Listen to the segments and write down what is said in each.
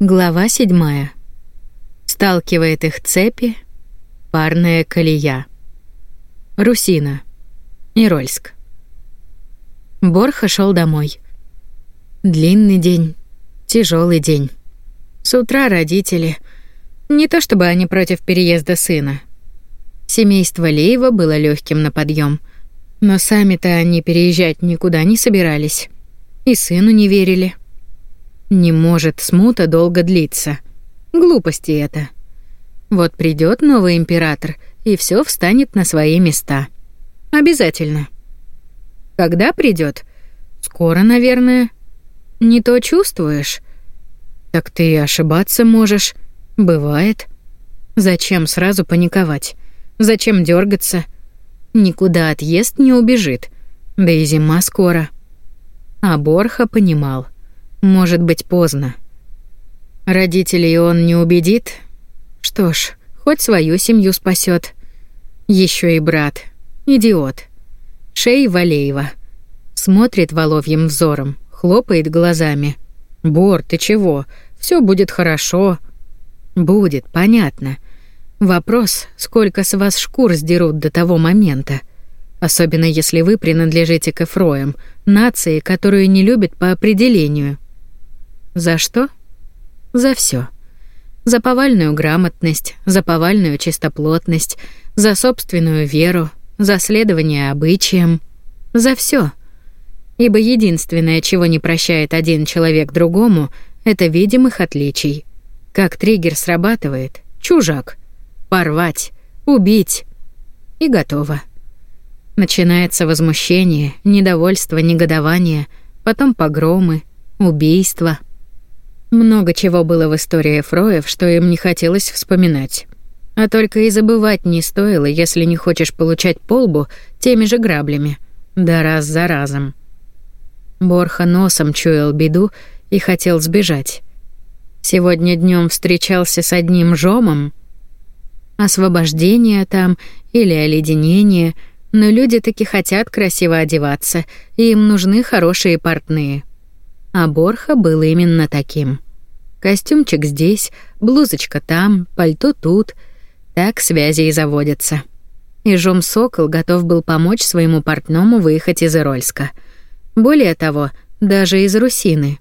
Глава 7. Сталкивает их цепи, парная колея. Русина. Нерольск. Борха шел домой. Длинный день, тяжелый день. С утра родители. Не то чтобы они против переезда сына. Семейство Леева было легким на подъем, но сами-то они переезжать никуда не собирались. И сыну не верили. Не может смута долго длиться. Глупости это. Вот придет новый император, и все встанет на свои места. Обязательно. Когда придет? Скоро, наверное. Не то чувствуешь? Так ты и ошибаться можешь. Бывает. Зачем сразу паниковать? Зачем дергаться? Никуда отъезд не убежит. Да и зима скоро. А Борха понимал может быть поздно. Родителей он не убедит. Что ж, хоть свою семью спасет. Еще и брат. Идиот. Шей Валеева. Смотрит воловьим взором, хлопает глазами. «Бор, ты чего? Все будет хорошо». «Будет, понятно. Вопрос, сколько с вас шкур сдерут до того момента. Особенно если вы принадлежите к эфроям, нации, которую не любят по определению». За что? За все. За повальную грамотность, за повальную чистоплотность, за собственную веру, за следование обычаям, за все. Ибо единственное, чего не прощает один человек другому, это видимых отличий. Как триггер срабатывает — чужак. Порвать, убить. И готово. Начинается возмущение, недовольство, негодование, потом погромы, убийства, много чего было в истории Фроев, что им не хотелось вспоминать. А только и забывать не стоило, если не хочешь получать полбу теми же граблями. Да раз за разом. Борха носом чуял беду и хотел сбежать. Сегодня днем встречался с одним жомом. Освобождение там или оледенение, но люди таки хотят красиво одеваться, и им нужны хорошие портные. А Борха был именно таким. Костюмчик здесь, блузочка там, пальто тут. Так связи и заводятся. И Жом Сокол готов был помочь своему портному выехать из Ирольска. Более того, даже из Русины.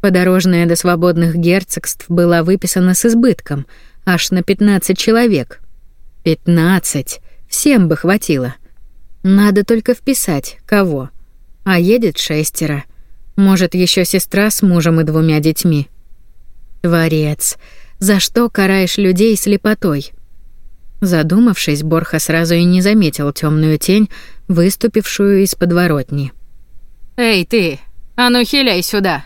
Подорожная до свободных герцогств была выписана с избытком, аж на 15 человек. 15! Всем бы хватило. Надо только вписать, кого. А едет шестеро. Может, еще сестра с мужем и двумя детьми. Творец, за что караешь людей слепотой? Задумавшись, Борха сразу и не заметил темную тень, выступившую из подворотни. Эй ты, а ну хиляй сюда.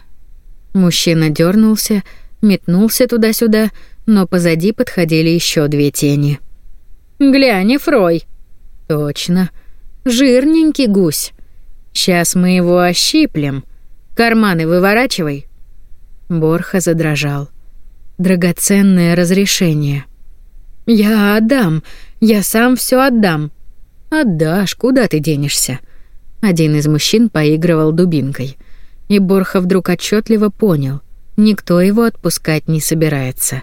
Мужчина дернулся, метнулся туда-сюда, но позади подходили еще две тени. Гляни, Фрой. Точно. Жирненький гусь. Сейчас мы его ощиплем. Карманы выворачивай, Борха задрожал. Драгоценное разрешение. Я отдам, я сам все отдам. Отдашь, куда ты денешься? Один из мужчин поигрывал дубинкой, и Борха вдруг отчетливо понял: никто его отпускать не собирается.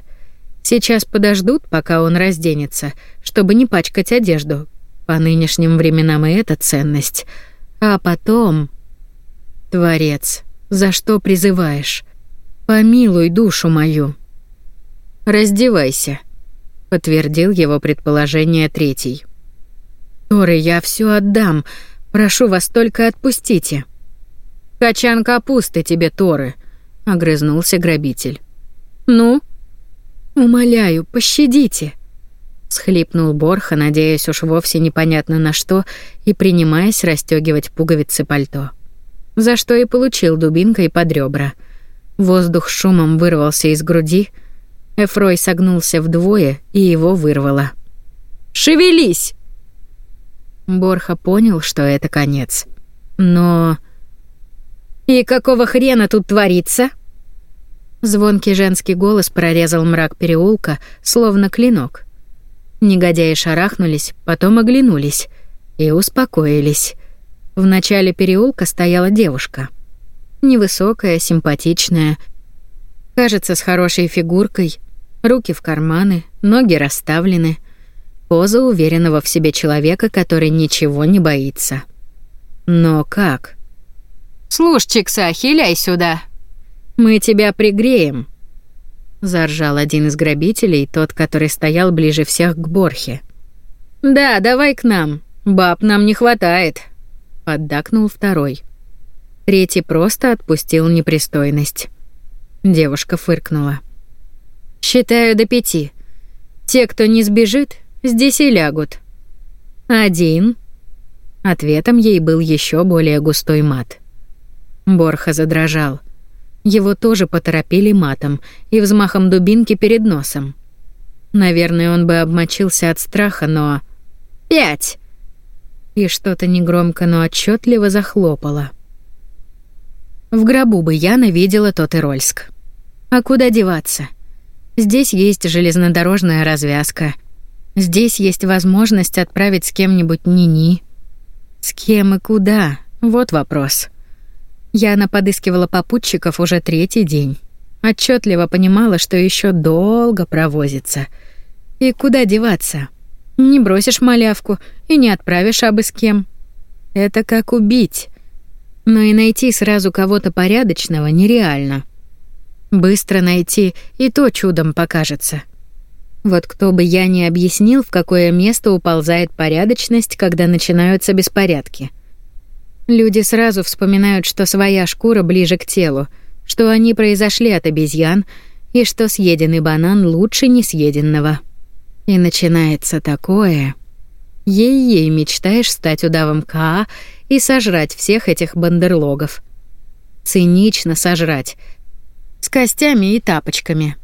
Сейчас подождут, пока он разденется, чтобы не пачкать одежду. По нынешним временам и это ценность. А потом... Творец, за что призываешь? «Помилуй душу мою». «Раздевайся», — подтвердил его предположение третий. «Торы, я все отдам. Прошу вас, только отпустите». «Качан капусты тебе, Торы», — огрызнулся грабитель. «Ну?» «Умоляю, пощадите», — схлипнул Борха, надеясь уж вовсе непонятно на что, и принимаясь расстегивать пуговицы пальто. За что и получил дубинкой под ребра — Воздух шумом вырвался из груди. Эфрой согнулся вдвое, и его вырвало. «Шевелись!» Борха понял, что это конец. Но... «И какого хрена тут творится?» Звонкий женский голос прорезал мрак переулка, словно клинок. Негодяи шарахнулись, потом оглянулись и успокоились. В начале переулка стояла девушка — невысокая, симпатичная. Кажется, с хорошей фигуркой, руки в карманы, ноги расставлены. Поза уверенного в себе человека, который ничего не боится. Но как? «Слушай, Чикса, хиляй сюда!» «Мы тебя пригреем!» Заржал один из грабителей, тот, который стоял ближе всех к Борхе. «Да, давай к нам, баб нам не хватает!» Поддакнул второй третий просто отпустил непристойность. Девушка фыркнула. «Считаю до пяти. Те, кто не сбежит, здесь и лягут». «Один». Ответом ей был еще более густой мат. Борха задрожал. Его тоже поторопили матом и взмахом дубинки перед носом. Наверное, он бы обмочился от страха, но... «Пять!» И что-то негромко, но отчетливо захлопало. В гробу бы Яна видела тот Ирольск. А куда деваться? Здесь есть железнодорожная развязка. Здесь есть возможность отправить с кем-нибудь Нини. С кем и куда? Вот вопрос. Яна подыскивала попутчиков уже третий день. Отчетливо понимала, что еще долго провозится. И куда деваться? Не бросишь малявку и не отправишь абы с кем. Это как убить — но и найти сразу кого-то порядочного нереально. Быстро найти и то чудом покажется. Вот кто бы я ни объяснил, в какое место уползает порядочность, когда начинаются беспорядки. Люди сразу вспоминают, что своя шкура ближе к телу, что они произошли от обезьян и что съеденный банан лучше несъеденного. И начинается такое. Ей-ей мечтаешь стать удавом Каа и сожрать всех этих бандерлогов. Цинично сожрать. С костями и тапочками.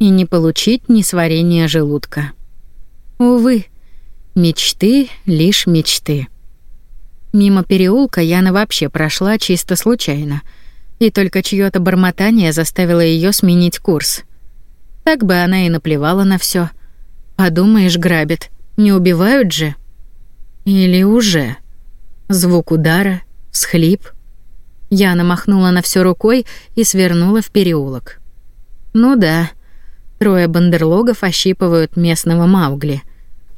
И не получить ни сварения желудка. Увы, мечты лишь мечты. Мимо переулка Яна вообще прошла чисто случайно, и только чье то бормотание заставило ее сменить курс. Так бы она и наплевала на все. Подумаешь, грабит. Не убивают же? Или уже? звук удара, всхлип. Яна махнула на все рукой и свернула в переулок. Ну да, трое бандерлогов ощипывают местного Маугли.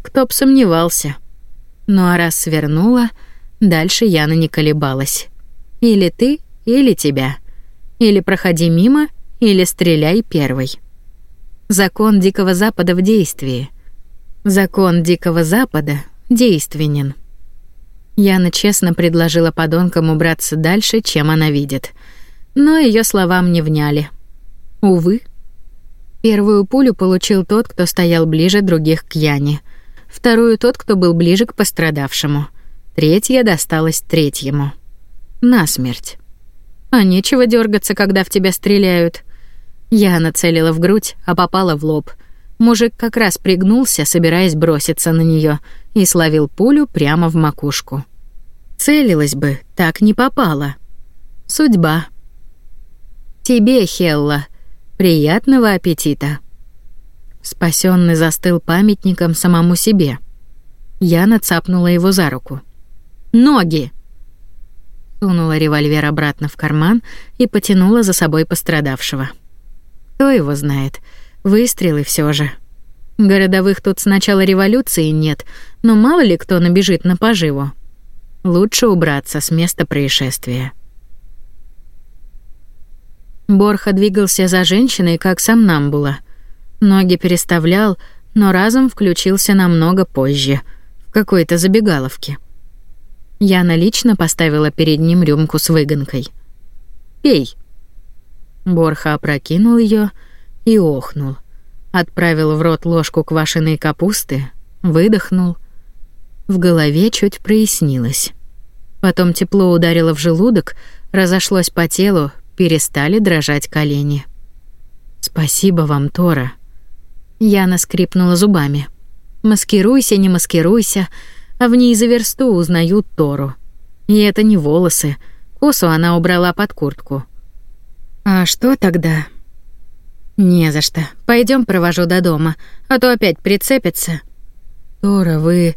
Кто б сомневался. Ну а раз свернула, дальше Яна не колебалась. Или ты, или тебя. Или проходи мимо, или стреляй первый. Закон Дикого Запада в действии. Закон Дикого Запада действенен. Яна честно предложила подонкам убраться дальше, чем она видит. Но ее словам не вняли. Увы. Первую пулю получил тот, кто стоял ближе других к Яне. Вторую — тот, кто был ближе к пострадавшему. Третья досталась третьему. Насмерть. А нечего дергаться, когда в тебя стреляют. Яна целила в грудь, а попала в лоб — Мужик как раз пригнулся, собираясь броситься на нее, и словил пулю прямо в макушку. Целилась бы, так не попала. Судьба. Тебе, Хелла, приятного аппетита. Спасенный застыл памятником самому себе. Я нацапнула его за руку. Ноги. Сунула револьвер обратно в карман и потянула за собой пострадавшего. Кто его знает? Выстрелы все же. Городовых тут с начала революции нет, но мало ли кто набежит на поживу. Лучше убраться с места происшествия. Борха двигался за женщиной, как сам нам было. Ноги переставлял, но разум включился намного позже, в какой-то забегаловке. Яна лично поставила перед ним рюмку с выгонкой. «Пей». Борха опрокинул ее и охнул. Отправил в рот ложку квашеной капусты, выдохнул. В голове чуть прояснилось. Потом тепло ударило в желудок, разошлось по телу, перестали дрожать колени. «Спасибо вам, Тора». Яна скрипнула зубами. «Маскируйся, не маскируйся, а в ней за версту узнают Тору. И это не волосы, косу она убрала под куртку». «А что тогда?» «Не за что. Пойдем, провожу до дома, а то опять прицепится». «Тора, вы...»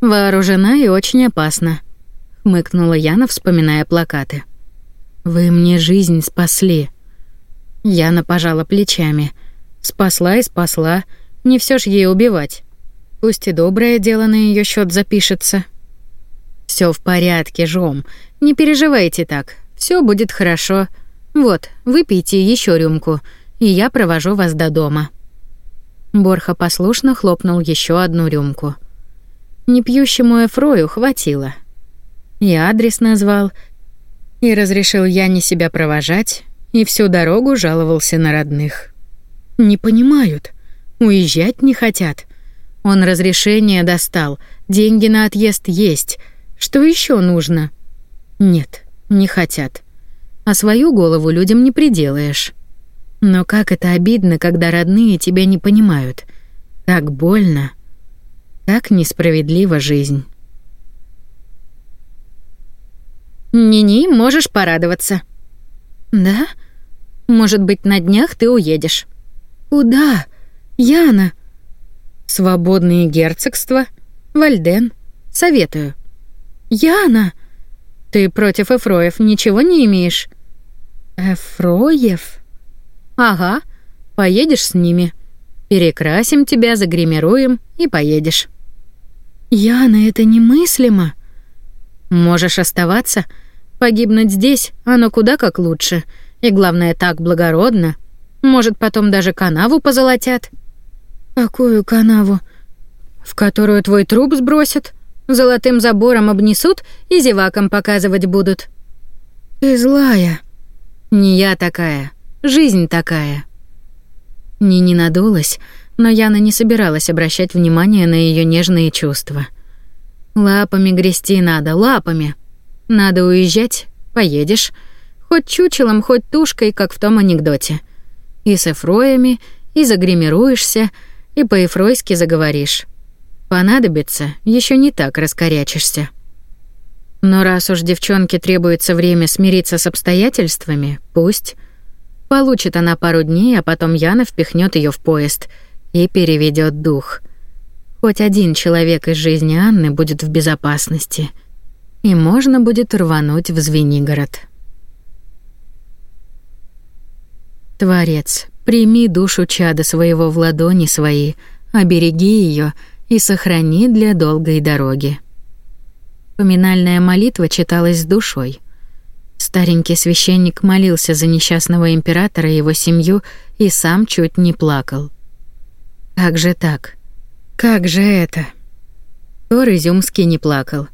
«Вооружена и очень опасна», — хмыкнула Яна, вспоминая плакаты. «Вы мне жизнь спасли». Яна пожала плечами. «Спасла и спасла. Не все ж ей убивать. Пусть и доброе дело на ее счет запишется». Все в порядке, Жом. Не переживайте так. Все будет хорошо. Вот, выпейте еще рюмку и я провожу вас до дома». Борха послушно хлопнул еще одну рюмку. Непьющему Эфрою хватило. И адрес назвал, и разрешил я не себя провожать, и всю дорогу жаловался на родных. «Не понимают. Уезжать не хотят. Он разрешение достал, деньги на отъезд есть. Что еще нужно?» «Нет, не хотят. А свою голову людям не приделаешь». Но как это обидно, когда родные тебя не понимают. Так больно. так несправедлива жизнь. Не-не, можешь порадоваться». «Да? Может быть, на днях ты уедешь». «Куда? Яна?» «Свободные герцогства. Вальден. Советую». «Яна!» «Ты против Эфроев ничего не имеешь?» «Эфроев?» «Ага, поедешь с ними. Перекрасим тебя, загримируем и поедешь». «Яна, это немыслимо!» «Можешь оставаться. Погибнуть здесь, оно куда как лучше. И главное, так благородно. Может, потом даже канаву позолотят». «Какую канаву?» «В которую твой труп сбросят, золотым забором обнесут и зевакам показывать будут». «Ты злая». «Не я такая», Жизнь такая. Нини надулась, но Яна не собиралась обращать внимание на ее нежные чувства. Лапами грести надо, лапами. Надо уезжать, поедешь. Хоть чучелом, хоть тушкой, как в том анекдоте. И с эфроями, и загримируешься, и по-эфройски заговоришь. Понадобится, еще не так раскорячишься. Но раз уж девчонке требуется время смириться с обстоятельствами, пусть. Получит она пару дней, а потом Яна впихнет ее в поезд и переведет дух. Хоть один человек из жизни Анны будет в безопасности. И можно будет рвануть в Звенигород. Творец, прими душу чада своего в ладони свои, обереги ее и сохрани для долгой дороги. Поминальная молитва читалась с душой. Старенький священник молился за несчастного императора и его семью и сам чуть не плакал. Как же так? Как же это? Тор Изюмский не плакал.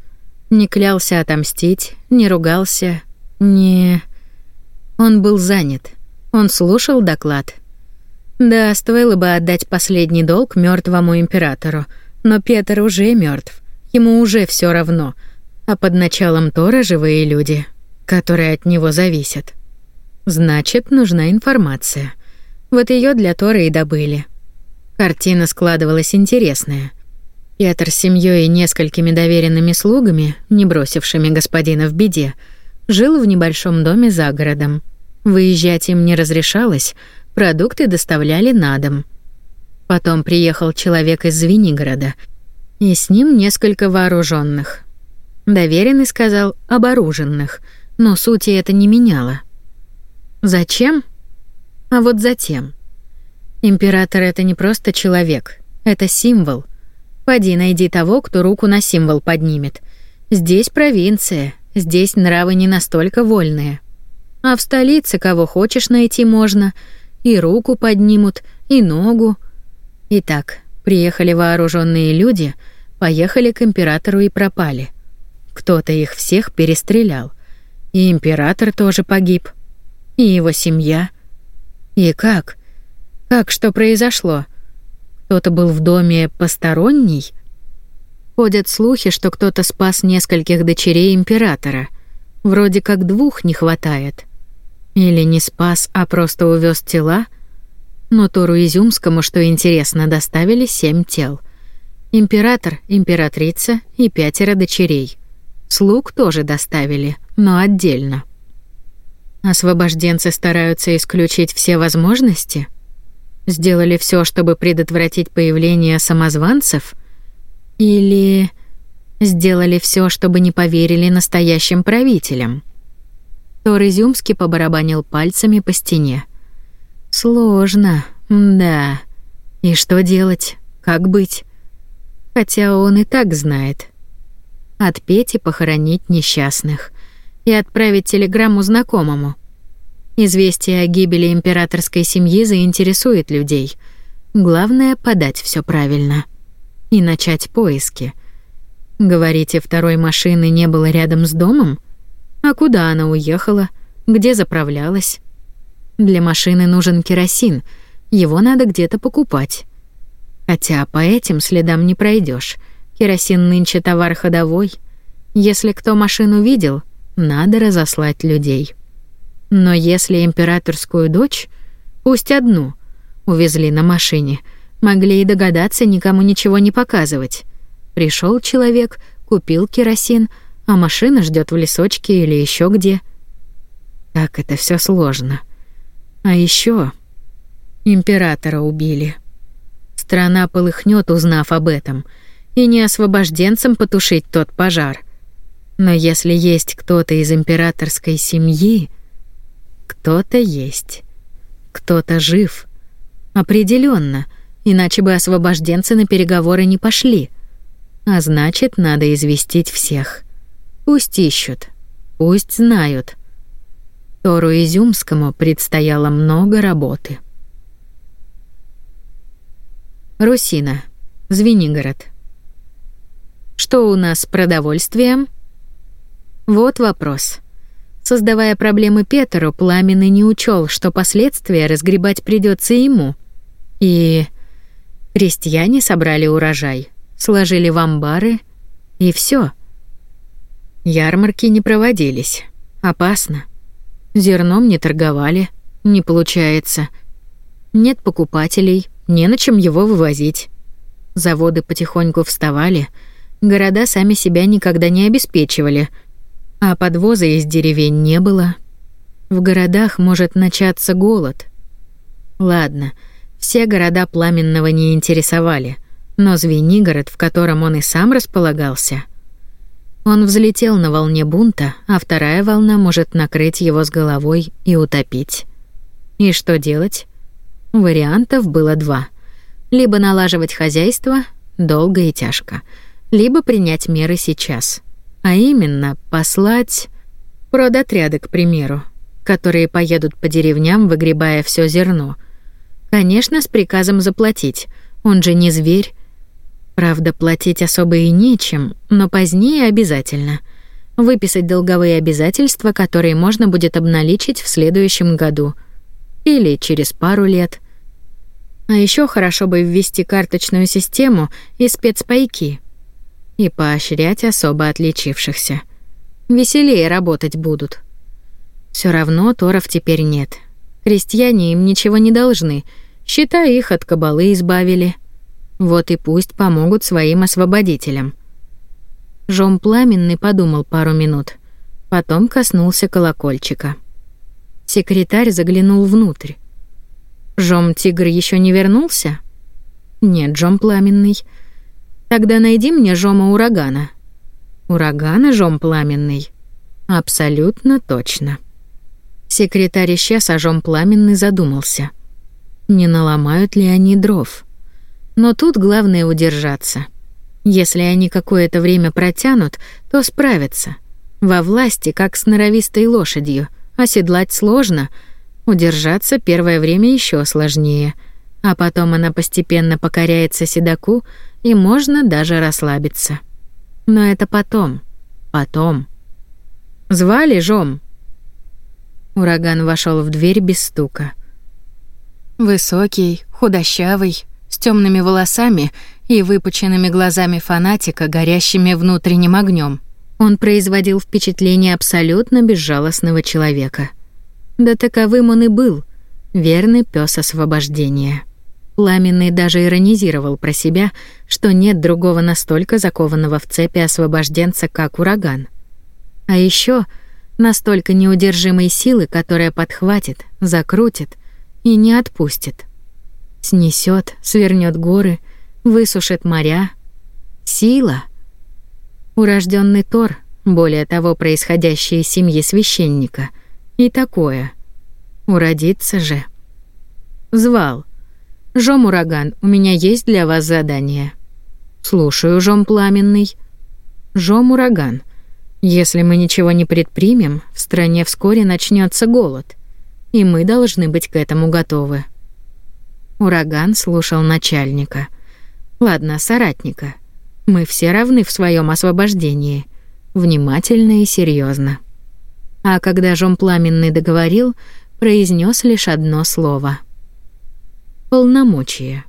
Не клялся отомстить, не ругался, не... Он был занят. Он слушал доклад. Да, стоило бы отдать последний долг мертвому императору, но Петр уже мертв. Ему уже все равно. А под началом Тора живые люди которые от него зависят. Значит, нужна информация. Вот ее для Торы и добыли. Картина складывалась интересная. Петр с семьёй и несколькими доверенными слугами, не бросившими господина в беде, жил в небольшом доме за городом. Выезжать им не разрешалось, продукты доставляли на дом. Потом приехал человек из Звенигорода, и с ним несколько вооруженных. Доверенный сказал оборуженных — но сути это не меняло. Зачем? А вот затем. Император — это не просто человек, это символ. Поди найди того, кто руку на символ поднимет. Здесь провинция, здесь нравы не настолько вольные. А в столице кого хочешь найти можно, и руку поднимут, и ногу. Итак, приехали вооруженные люди, поехали к императору и пропали. Кто-то их всех перестрелял, и император тоже погиб. И его семья. И как? Как что произошло? Кто-то был в доме посторонний? Ходят слухи, что кто-то спас нескольких дочерей императора. Вроде как двух не хватает. Или не спас, а просто увез тела? Но Тору Изюмскому, что интересно, доставили семь тел. Император, императрица и пятеро дочерей. Слуг тоже доставили, но отдельно. Освобожденцы стараются исключить все возможности? Сделали все, чтобы предотвратить появление самозванцев? Или сделали все, чтобы не поверили настоящим правителям? Тор Изюмский побарабанил пальцами по стене. «Сложно, да. И что делать? Как быть?» Хотя он и так знает отпеть и похоронить несчастных, и отправить телеграмму знакомому. Известие о гибели императорской семьи заинтересует людей. Главное — подать все правильно. И начать поиски. Говорите, второй машины не было рядом с домом? А куда она уехала? Где заправлялась? Для машины нужен керосин, его надо где-то покупать. Хотя по этим следам не пройдешь. Керосин нынче товар ходовой. Если кто машину видел, надо разослать людей. Но если императорскую дочь, пусть одну, увезли на машине, могли и догадаться никому ничего не показывать. Пришел человек, купил керосин, а машина ждет в лесочке или еще где. Так это все сложно. А еще императора убили. Страна полыхнет, узнав об этом — и не освобожденцам потушить тот пожар. Но если есть кто-то из императорской семьи, кто-то есть. Кто-то жив. определенно, иначе бы освобожденцы на переговоры не пошли. А значит, надо известить всех. Пусть ищут, пусть знают. Тору Изюмскому предстояло много работы. Русина, Звенигород. Что у нас с продовольствием? Вот вопрос. Создавая проблемы Петеру, Пламенный не учел, что последствия разгребать придется ему. И крестьяне собрали урожай, сложили в амбары, и все. Ярмарки не проводились. Опасно. Зерном не торговали, не получается. Нет покупателей, не на чем его вывозить. Заводы потихоньку вставали — Города сами себя никогда не обеспечивали, а подвоза из деревень не было. В городах может начаться голод. Ладно, все города Пламенного не интересовали, но Звенигород, в котором он и сам располагался. Он взлетел на волне бунта, а вторая волна может накрыть его с головой и утопить. И что делать? Вариантов было два. Либо налаживать хозяйство, долго и тяжко — либо принять меры сейчас. А именно, послать продотряды, к примеру, которые поедут по деревням, выгребая все зерно. Конечно, с приказом заплатить. Он же не зверь. Правда, платить особо и нечем, но позднее обязательно. Выписать долговые обязательства, которые можно будет обналичить в следующем году или через пару лет. А еще хорошо бы ввести карточную систему и спецпайки и поощрять особо отличившихся. Веселее работать будут. Все равно торов теперь нет. Крестьяне им ничего не должны, Счета их от кабалы избавили. Вот и пусть помогут своим освободителям. Жом Пламенный подумал пару минут, потом коснулся колокольчика. Секретарь заглянул внутрь. Жом Тигр еще не вернулся? Нет, Жом Пламенный — Тогда найди мне Жома Урагана». «Урагана, Жом Пламенный?» «Абсолютно точно». Секретарь исчез, а Жом Пламенный задумался. Не наломают ли они дров? Но тут главное удержаться. Если они какое-то время протянут, то справятся. Во власти, как с норовистой лошадью. Оседлать сложно, удержаться первое время еще сложнее. А потом она постепенно покоряется седаку, и можно даже расслабиться. Но это потом. Потом. Звали Жом. Ураган вошел в дверь без стука. Высокий, худощавый, с темными волосами и выпученными глазами фанатика, горящими внутренним огнем. Он производил впечатление абсолютно безжалостного человека. Да таковым он и был, верный пес освобождения. Пламенный даже иронизировал про себя, что нет другого настолько закованного в цепи освобожденца, как ураган. А еще настолько неудержимой силы, которая подхватит, закрутит и не отпустит. Снесет, свернет горы, высушит моря. Сила. Урожденный Тор, более того, происходящий из семьи священника, и такое. Уродиться же. Звал — Жом ураган, у меня есть для вас задание. Слушаю, Жом пламенный. Жом ураган. Если мы ничего не предпримем, в стране вскоре начнется голод, и мы должны быть к этому готовы. Ураган слушал начальника. Ладно, соратника. Мы все равны в своем освобождении, внимательно и серьезно. А когда Жом пламенный договорил, произнес лишь одно слово — полномочия.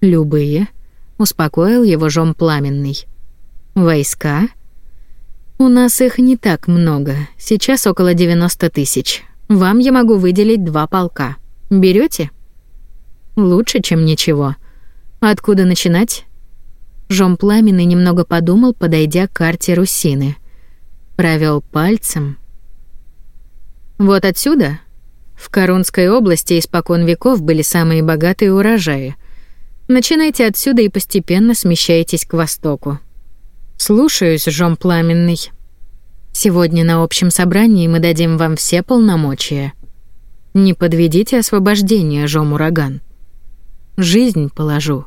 Любые, успокоил его жом пламенный. Войска? У нас их не так много, сейчас около 90 тысяч. Вам я могу выделить два полка. Берете? Лучше, чем ничего. Откуда начинать? Жом Пламенный немного подумал, подойдя к карте Русины. Провел пальцем. Вот отсюда в Коронской области испокон веков были самые богатые урожаи. Начинайте отсюда и постепенно смещайтесь к востоку. Слушаюсь, Жом Пламенный. Сегодня на общем собрании мы дадим вам все полномочия. Не подведите освобождение, Жом Ураган. Жизнь положу.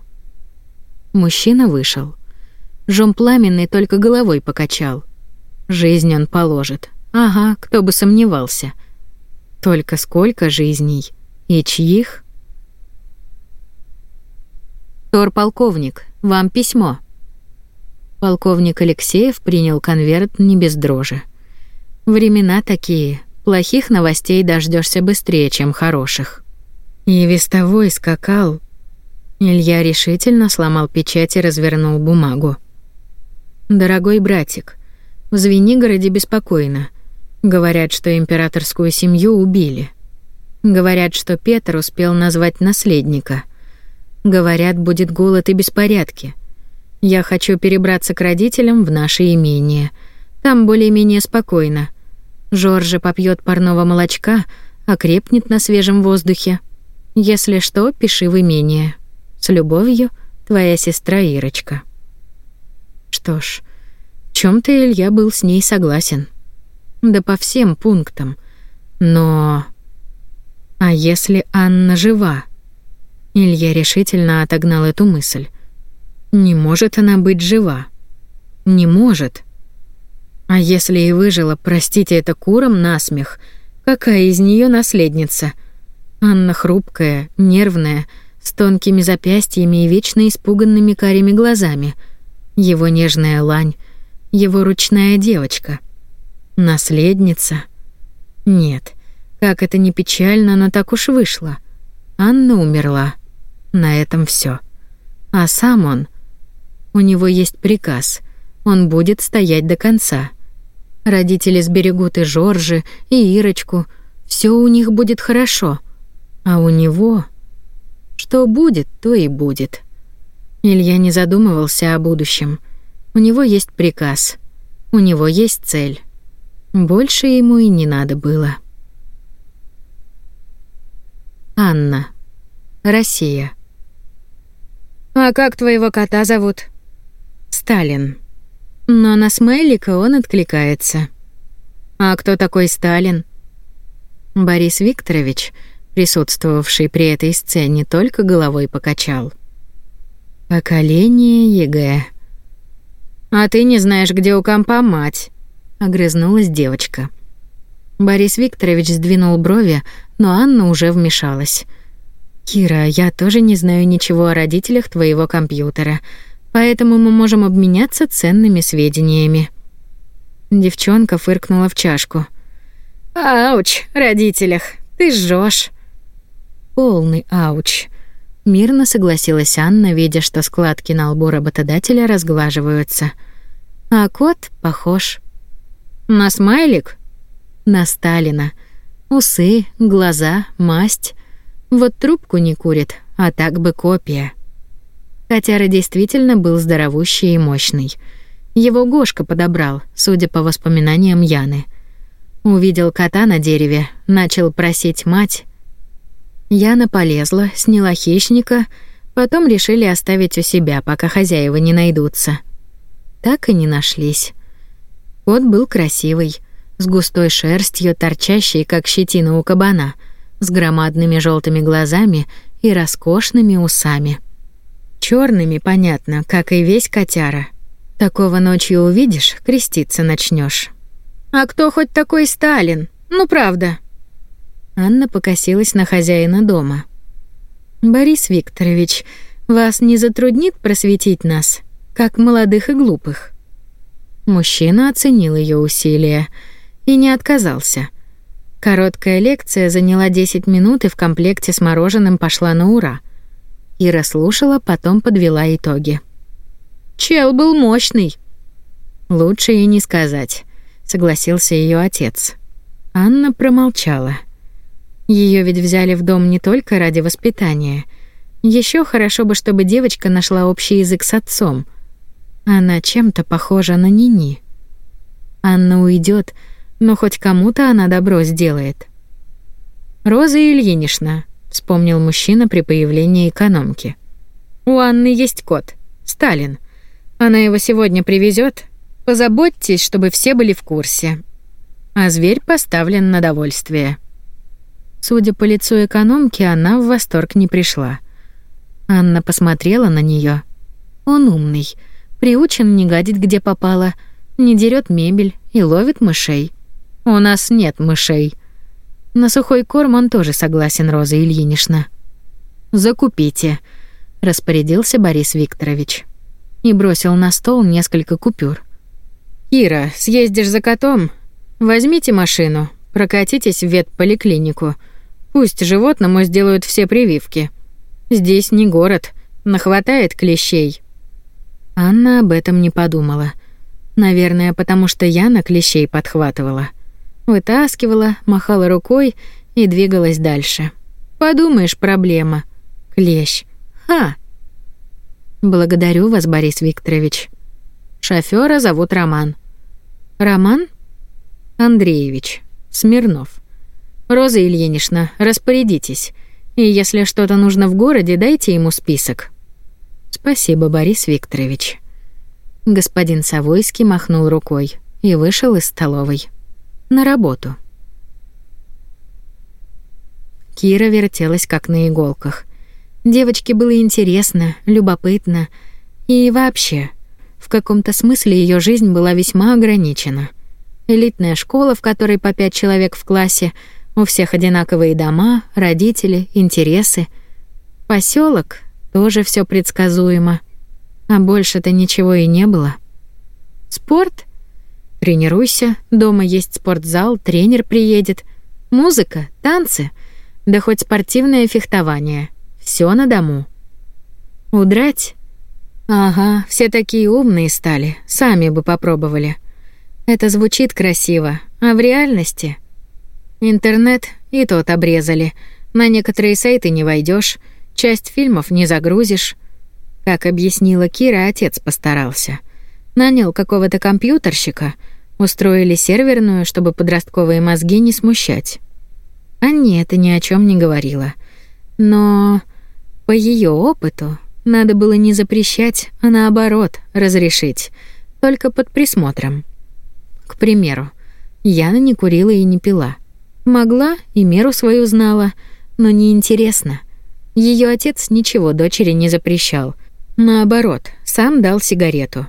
Мужчина вышел. Жом Пламенный только головой покачал. Жизнь он положит. Ага, кто бы сомневался. Только сколько жизней? И чьих? «Тор-полковник, вам письмо». Полковник Алексеев принял конверт не без дрожи. «Времена такие. Плохих новостей дождешься быстрее, чем хороших». И вестовой скакал. Илья решительно сломал печать и развернул бумагу. «Дорогой братик, в Звенигороде беспокойно. Говорят, что императорскую семью убили. Говорят, что Петр успел назвать наследника. Говорят, будет голод и беспорядки. Я хочу перебраться к родителям в наше имение. Там более-менее спокойно. Жорж попьет парного молочка, а окрепнет на свежем воздухе. Если что, пиши в имение. С любовью, твоя сестра Ирочка. Что ж, в чем то Илья был с ней согласен. Да по всем пунктам. Но... А если Анна жива? Илья решительно отогнал эту мысль. Не может она быть жива. Не может. А если и выжила, простите это курам насмех, какая из нее наследница? Анна хрупкая, нервная, с тонкими запястьями и вечно испуганными карими глазами. Его нежная лань, его ручная девочка — Наследница? Нет. Как это ни печально, но так уж вышло. Анна умерла. На этом все. А сам он... У него есть приказ. Он будет стоять до конца. Родители сберегут и Жоржи, и Ирочку. Все у них будет хорошо. А у него... Что будет, то и будет. Илья не задумывался о будущем. У него есть приказ. У него есть цель. Больше ему и не надо было. Анна. Россия. «А как твоего кота зовут?» «Сталин». Но на смайлика он откликается. «А кто такой Сталин?» Борис Викторович, присутствовавший при этой сцене, только головой покачал. «Поколение ЕГЭ». «А ты не знаешь, где у компа мать?» огрызнулась девочка. Борис Викторович сдвинул брови, но Анна уже вмешалась. Кира, я тоже не знаю ничего о родителях твоего компьютера, поэтому мы можем обменяться ценными сведениями. Девчонка фыркнула в чашку. Ауч, родителях, ты жжёшь. Полный ауч. Мирно согласилась Анна, видя, что складки на лбу работодателя разглаживаются. А кот похож на смайлик? На Сталина. Усы, глаза, масть. Вот трубку не курит, а так бы копия. Котяра действительно был здоровущий и мощный. Его Гошка подобрал, судя по воспоминаниям Яны. Увидел кота на дереве, начал просить мать. Яна полезла, сняла хищника, потом решили оставить у себя, пока хозяева не найдутся. Так и не нашлись. Кот был красивый, с густой шерстью, торчащей, как щетина у кабана, с громадными желтыми глазами и роскошными усами. Черными, понятно, как и весь котяра. Такого ночью увидишь, креститься начнешь. «А кто хоть такой Сталин? Ну, правда!» Анна покосилась на хозяина дома. «Борис Викторович, вас не затруднит просветить нас, как молодых и глупых?» Мужчина оценил ее усилия и не отказался. Короткая лекция заняла 10 минут и в комплекте с мороженым пошла на ура. Ира слушала, потом подвела итоги. «Чел был мощный». «Лучше и не сказать», — согласился ее отец. Анна промолчала. Ее ведь взяли в дом не только ради воспитания. Еще хорошо бы, чтобы девочка нашла общий язык с отцом — она чем-то похожа на Нини. Анна уйдет, но хоть кому-то она добро сделает. «Роза Ильинична», — вспомнил мужчина при появлении экономки. «У Анны есть кот, Сталин. Она его сегодня привезет. Позаботьтесь, чтобы все были в курсе». А зверь поставлен на довольствие. Судя по лицу экономки, она в восторг не пришла. Анна посмотрела на нее. «Он умный» Приучен не гадить где попало, не дерет мебель и ловит мышей. У нас нет мышей. На сухой корм он тоже согласен, Роза Ильинична. Закупите, распорядился Борис Викторович и бросил на стол несколько купюр. Ира, съездишь за котом? Возьмите машину, прокатитесь в ветполиклинику. Пусть животному сделают все прививки. Здесь не город, нахватает клещей. Анна об этом не подумала. Наверное, потому что я на клещей подхватывала. Вытаскивала, махала рукой и двигалась дальше. Подумаешь, проблема. Клещ. Ха! Благодарю вас, Борис Викторович. Шофера зовут Роман. Роман? Андреевич. Смирнов. Роза Ильинична, распорядитесь. И если что-то нужно в городе, дайте ему список. Спасибо, Борис Викторович. Господин Савойский махнул рукой и вышел из столовой. На работу. Кира вертелась как на иголках. Девочке было интересно, любопытно и вообще, в каком-то смысле ее жизнь была весьма ограничена. Элитная школа, в которой по пять человек в классе, у всех одинаковые дома, родители, интересы. Поселок, тоже все предсказуемо. А больше-то ничего и не было. Спорт? Тренируйся. Дома есть спортзал, тренер приедет. Музыка, танцы, да хоть спортивное фехтование. Все на дому. Удрать? Ага, все такие умные стали, сами бы попробовали. Это звучит красиво, а в реальности... Интернет и тот обрезали. На некоторые сайты не войдешь. Часть фильмов не загрузишь. Как объяснила Кира, отец постарался. Нанял какого-то компьютерщика, устроили серверную, чтобы подростковые мозги не смущать. Анне это ни о чем не говорила. Но по ее опыту надо было не запрещать, а наоборот, разрешить, только под присмотром. К примеру, Яна не курила и не пила. Могла и меру свою знала, но не неинтересно. Ее отец ничего дочери не запрещал. Наоборот, сам дал сигарету.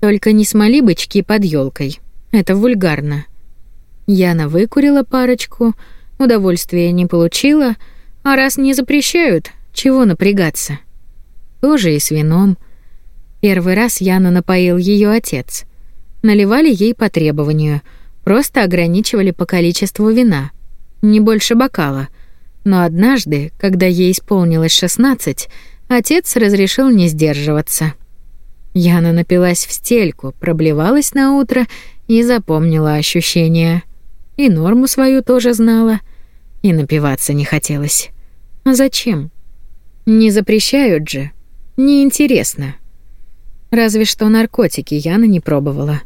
Только не смоли бычки под елкой. Это вульгарно. Яна выкурила парочку, удовольствия не получила, а раз не запрещают, чего напрягаться? Тоже и с вином. Первый раз Яну напоил ее отец. Наливали ей по требованию, просто ограничивали по количеству вина, не больше бокала — но однажды, когда ей исполнилось 16, отец разрешил не сдерживаться. Яна напилась в стельку, проблевалась на утро и запомнила ощущения. И норму свою тоже знала, и напиваться не хотелось. А зачем? Не запрещают же. Неинтересно. Разве что наркотики Яна не пробовала.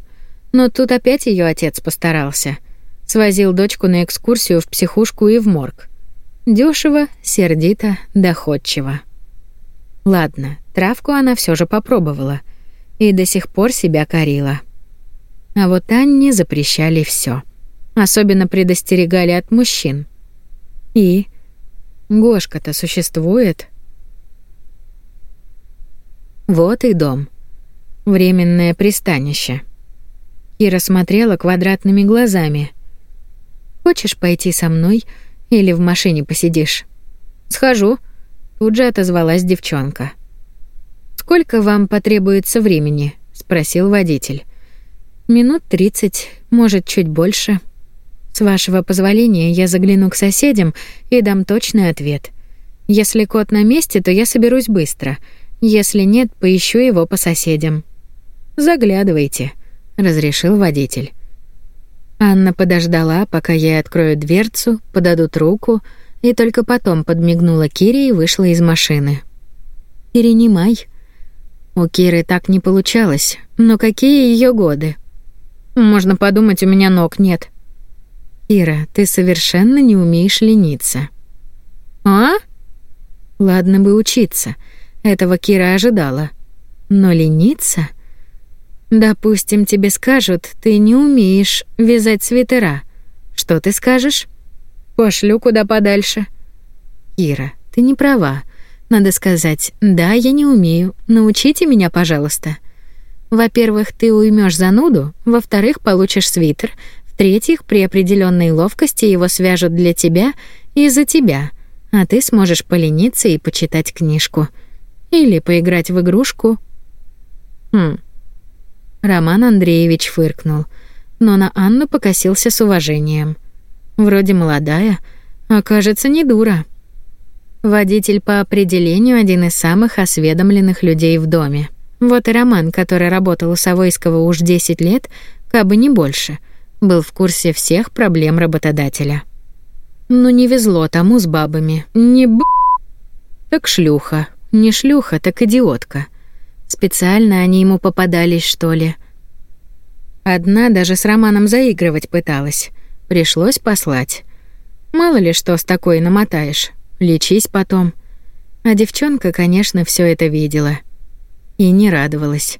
Но тут опять ее отец постарался. Свозил дочку на экскурсию в психушку и в морг. Дешево, сердито, доходчиво. Ладно, травку она все же попробовала и до сих пор себя корила. А вот Анне запрещали все, Особенно предостерегали от мужчин. И Гошка-то существует. Вот и дом. Временное пристанище. Кира смотрела квадратными глазами. «Хочешь пойти со мной или в машине посидишь?» «Схожу», — тут же отозвалась девчонка. «Сколько вам потребуется времени?» — спросил водитель. «Минут тридцать, может, чуть больше. С вашего позволения я загляну к соседям и дам точный ответ. Если кот на месте, то я соберусь быстро. Если нет, поищу его по соседям». «Заглядывайте», — разрешил водитель. Анна подождала, пока ей откроют дверцу, подадут руку, и только потом подмигнула Кире и вышла из машины. «Перенимай». У Киры так не получалось, но какие ее годы? Можно подумать, у меня ног нет. Кира, ты совершенно не умеешь лениться. А? Ладно бы учиться. Этого Кира ожидала. Но лениться — Допустим, тебе скажут, ты не умеешь вязать свитера. Что ты скажешь? Пошлю куда подальше. Кира, ты не права. Надо сказать: "Да, я не умею. Научите меня, пожалуйста". Во-первых, ты уймешь зануду, во-вторых, получишь свитер, в-третьих, при определенной ловкости его свяжут для тебя и за тебя, а ты сможешь полениться и почитать книжку или поиграть в игрушку. Хм. Роман Андреевич фыркнул, но на Анну покосился с уважением. Вроде молодая, а кажется, не дура. Водитель по определению один из самых осведомленных людей в доме. Вот и Роман, который работал у Савойского уж 10 лет, кабы не больше, был в курсе всех проблем работодателя. Ну не везло тому с бабами. Не б... Так шлюха. Не шлюха, так идиотка. Специально они ему попадались, что ли? Одна даже с Романом заигрывать пыталась. Пришлось послать. Мало ли что с такой намотаешь. Лечись потом. А девчонка, конечно, все это видела. И не радовалась.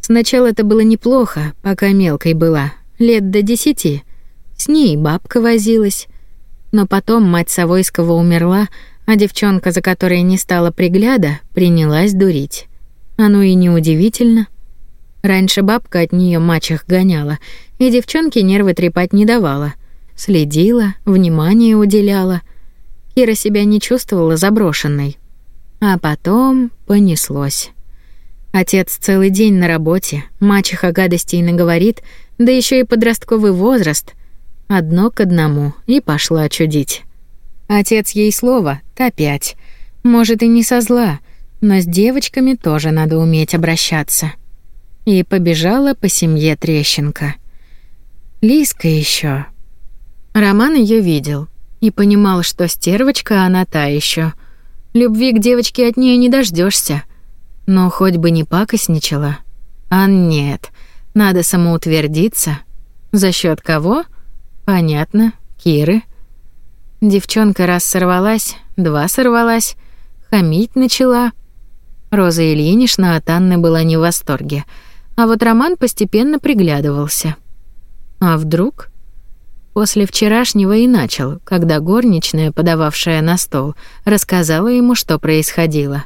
Сначала это было неплохо, пока мелкой была, лет до десяти. С ней бабка возилась. Но потом мать Савойского умерла, а девчонка, за которой не стало пригляда, принялась дурить. Оно и неудивительно. Раньше бабка от нее мачех гоняла, и девчонке нервы трепать не давала. Следила, внимание уделяла. Кира себя не чувствовала заброшенной. А потом понеслось. Отец целый день на работе, мачеха гадостей наговорит, да еще и подростковый возраст. Одно к одному, и пошла чудить. Отец ей слово, та пять. Может, и не со зла, но с девочками тоже надо уметь обращаться. И побежала по семье трещинка Лиска еще. Роман ее видел и понимал, что стервочка она та еще. Любви к девочке от нее не дождешься. Но хоть бы не пакостничала. А нет, надо самоутвердиться. За счет кого? Понятно, Киры. Девчонка раз сорвалась, два сорвалась, хамить начала — Роза Ильинична от Анны была не в восторге, а вот Роман постепенно приглядывался. А вдруг? После вчерашнего и начал, когда горничная, подававшая на стол, рассказала ему, что происходило.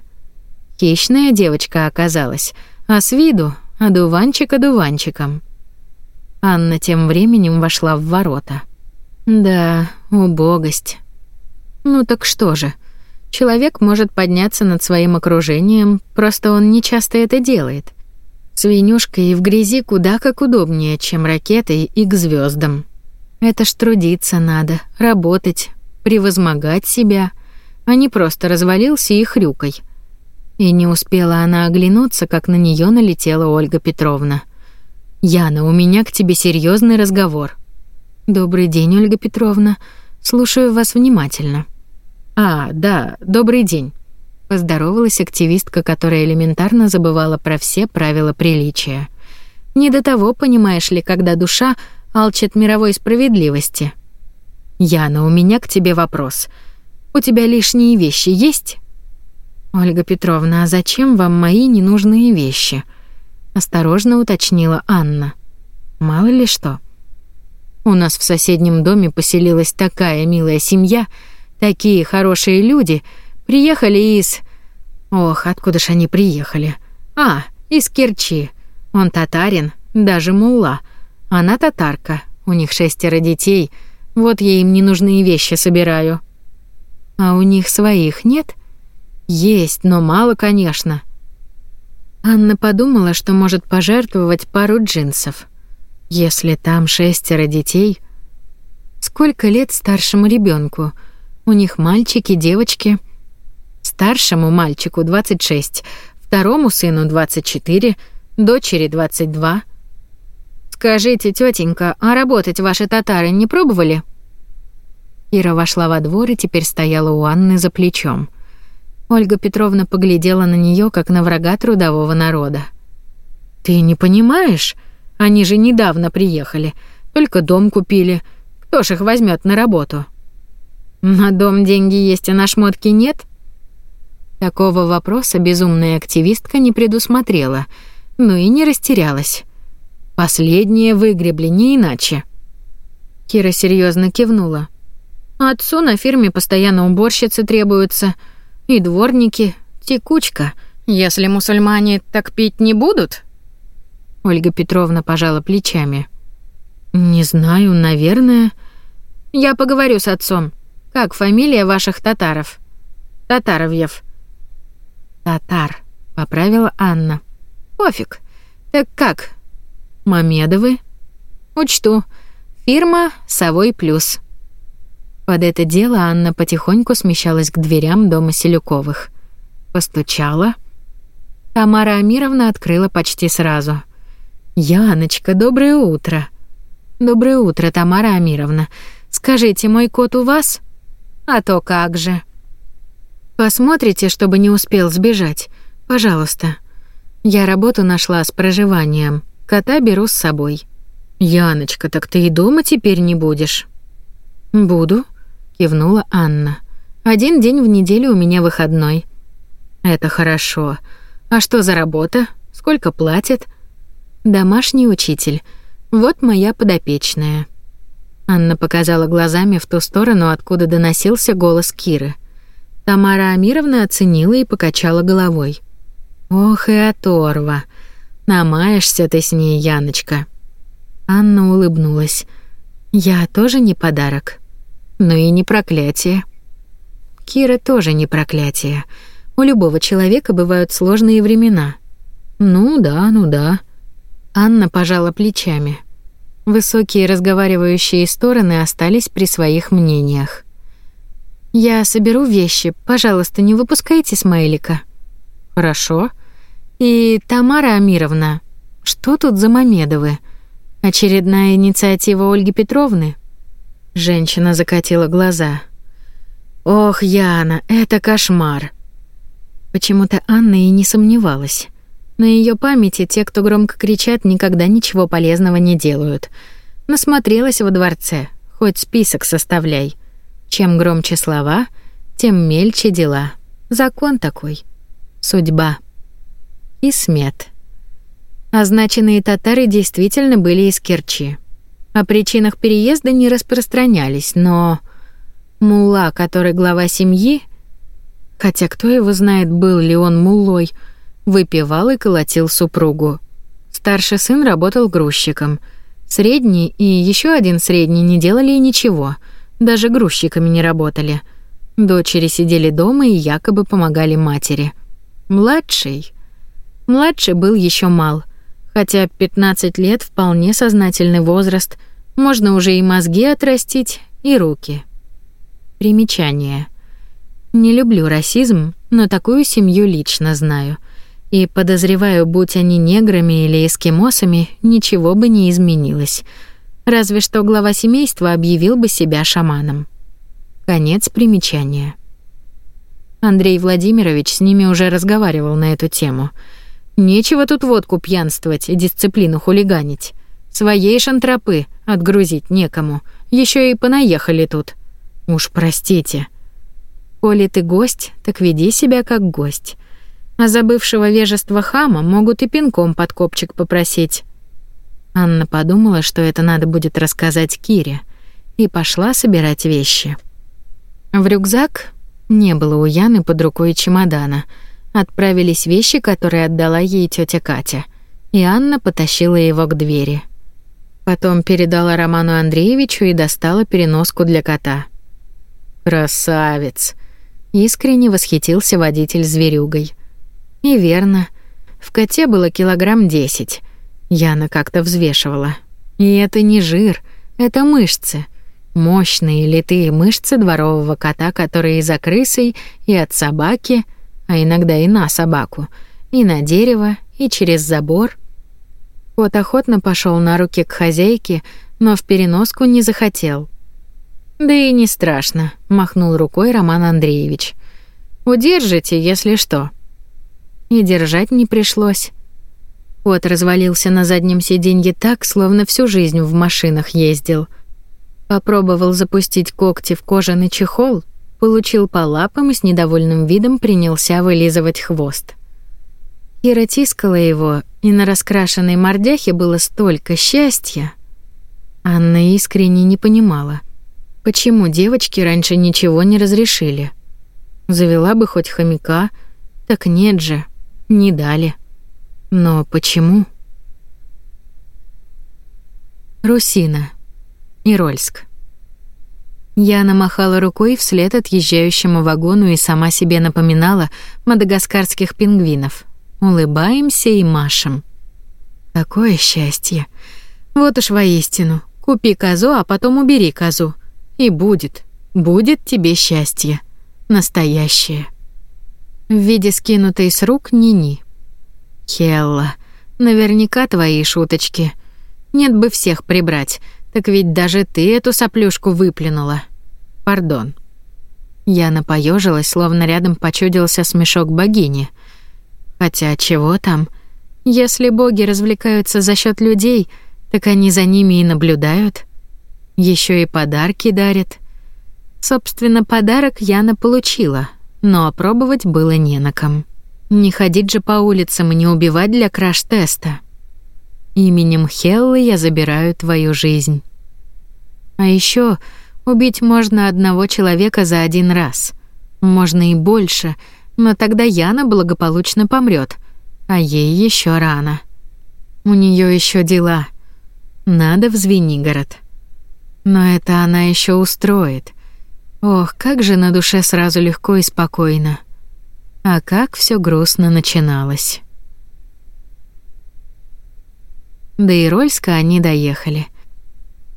Хищная девочка оказалась, а с виду — одуванчик одуванчиком. Анна тем временем вошла в ворота. Да, убогость. Ну так что же, Человек может подняться над своим окружением, просто он не часто это делает. Свинюшка и в грязи куда как удобнее, чем ракетой и к звездам. Это ж трудиться надо, работать, превозмогать себя, а не просто развалился и хрюкой. И не успела она оглянуться, как на нее налетела Ольга Петровна. «Яна, у меня к тебе серьезный разговор». «Добрый день, Ольга Петровна. Слушаю вас внимательно». «А, да, добрый день», — поздоровалась активистка, которая элементарно забывала про все правила приличия. «Не до того, понимаешь ли, когда душа алчит мировой справедливости». «Яна, у меня к тебе вопрос. У тебя лишние вещи есть?» «Ольга Петровна, а зачем вам мои ненужные вещи?» — осторожно уточнила Анна. «Мало ли что». «У нас в соседнем доме поселилась такая милая семья», — Такие хорошие люди приехали из... Ох, откуда ж они приехали? А, из Керчи. Он татарин, даже мулла. Она татарка, у них шестеро детей. Вот я им ненужные вещи собираю. А у них своих нет? Есть, но мало, конечно. Анна подумала, что может пожертвовать пару джинсов. Если там шестеро детей... Сколько лет старшему ребенку? У них мальчики, девочки. Старшему мальчику 26, второму сыну 24, дочери 22. Скажите, тетенька, а работать ваши татары не пробовали? Ира вошла во двор и теперь стояла у Анны за плечом. Ольга Петровна поглядела на нее как на врага трудового народа. Ты не понимаешь? Они же недавно приехали, только дом купили. Кто ж их возьмет на работу? На дом деньги есть, а на шмотки нет? Такого вопроса безумная активистка не предусмотрела, но и не растерялась. Последнее выгребли не иначе. Кира серьезно кивнула. Отцу на фирме постоянно уборщицы требуются, и дворники, текучка. Если мусульмане так пить не будут? Ольга Петровна пожала плечами. Не знаю, наверное. Я поговорю с отцом. Как фамилия ваших татаров? Татаровьев. Татар, поправила Анна. Пофиг. Так как? Мамедовы? Учту. Фирма «Совой плюс». Под это дело Анна потихоньку смещалась к дверям дома Селюковых. Постучала. Тамара Амировна открыла почти сразу. «Яночка, доброе утро!» «Доброе утро, Тамара Амировна. Скажите, мой кот у вас?» А то как же. Посмотрите, чтобы не успел сбежать. Пожалуйста. Я работу нашла с проживанием. Кота беру с собой. Яночка, так ты и дома теперь не будешь. Буду, кивнула Анна. Один день в неделю у меня выходной. Это хорошо. А что за работа? Сколько платят? Домашний учитель. Вот моя подопечная. Анна показала глазами в ту сторону, откуда доносился голос Киры. Тамара Амировна оценила и покачала головой. «Ох и оторва! Намаешься ты с ней, Яночка!» Анна улыбнулась. «Я тоже не подарок. Но и не проклятие». Кира тоже не проклятие. У любого человека бывают сложные времена. «Ну да, ну да». Анна пожала плечами. Высокие разговаривающие стороны остались при своих мнениях. Я соберу вещи. Пожалуйста, не выпускайте смайлика. Хорошо. И Тамара Амировна, что тут за Мамедовы? Очередная инициатива Ольги Петровны? Женщина закатила глаза. Ох, Яна, это кошмар. Почему-то Анна и не сомневалась. На ее памяти те, кто громко кричат, никогда ничего полезного не делают. Насмотрелась во дворце, хоть список составляй. Чем громче слова, тем мельче дела. Закон такой. Судьба. И смет. Означенные татары действительно были из Керчи. О причинах переезда не распространялись, но... Мулла, который глава семьи... Хотя кто его знает, был ли он мулой? Выпивал и колотил супругу. Старший сын работал грузчиком. Средний и еще один средний не делали ничего. Даже грузчиками не работали. Дочери сидели дома и якобы помогали матери. Младший... Младший был еще мал. Хотя 15 лет — вполне сознательный возраст. Можно уже и мозги отрастить, и руки. Примечание. Не люблю расизм, но такую семью лично знаю — и, подозреваю, будь они неграми или эскимосами, ничего бы не изменилось. Разве что глава семейства объявил бы себя шаманом. Конец примечания. Андрей Владимирович с ними уже разговаривал на эту тему. Нечего тут водку пьянствовать и дисциплину хулиганить. Своей шантропы отгрузить некому. Еще и понаехали тут. Уж простите. Коли ты гость, так веди себя как гость. А забывшего вежества хама могут и пинком под копчик попросить. Анна подумала, что это надо будет рассказать Кире, и пошла собирать вещи. В рюкзак не было у Яны под рукой чемодана. Отправились вещи, которые отдала ей тетя Катя, и Анна потащила его к двери. Потом передала Роману Андреевичу и достала переноску для кота. «Красавец!» — искренне восхитился водитель зверюгой. И верно. В коте было килограмм десять. Яна как-то взвешивала. И это не жир, это мышцы. Мощные литые мышцы дворового кота, которые и за крысой, и от собаки, а иногда и на собаку, и на дерево, и через забор. Кот охотно пошел на руки к хозяйке, но в переноску не захотел. «Да и не страшно», — махнул рукой Роман Андреевич. «Удержите, если что» и держать не пришлось. Кот развалился на заднем сиденье так, словно всю жизнь в машинах ездил. Попробовал запустить когти в кожаный чехол, получил по лапам и с недовольным видом принялся вылизывать хвост. Кира тискала его, и на раскрашенной мордяхе было столько счастья. Анна искренне не понимала, почему девочки раньше ничего не разрешили. Завела бы хоть хомяка, так нет же. Не дали. Но почему? Русина. Ирольск. Я намахала рукой вслед отъезжающему вагону и сама себе напоминала мадагаскарских пингвинов. Улыбаемся и машем. Такое счастье. Вот уж воистину. Купи козу, а потом убери козу. И будет, будет тебе счастье. Настоящее в виде скинутой с рук Нини. «Хелла, наверняка твои шуточки. Нет бы всех прибрать, так ведь даже ты эту соплюшку выплюнула. Пардон». Я напоежилась, словно рядом почудился смешок богини. Хотя чего там? Если боги развлекаются за счет людей, так они за ними и наблюдают. Еще и подарки дарят. Собственно, подарок Яна получила — но опробовать было не на ком. Не ходить же по улицам и не убивать для краш-теста. Именем Хеллы я забираю твою жизнь. А еще убить можно одного человека за один раз. Можно и больше, но тогда Яна благополучно помрет, а ей еще рано. У нее еще дела. Надо в Звенигород. Но это она еще устроит. Ох, как же на душе сразу легко и спокойно. А как все грустно начиналось. До Ирольска они доехали.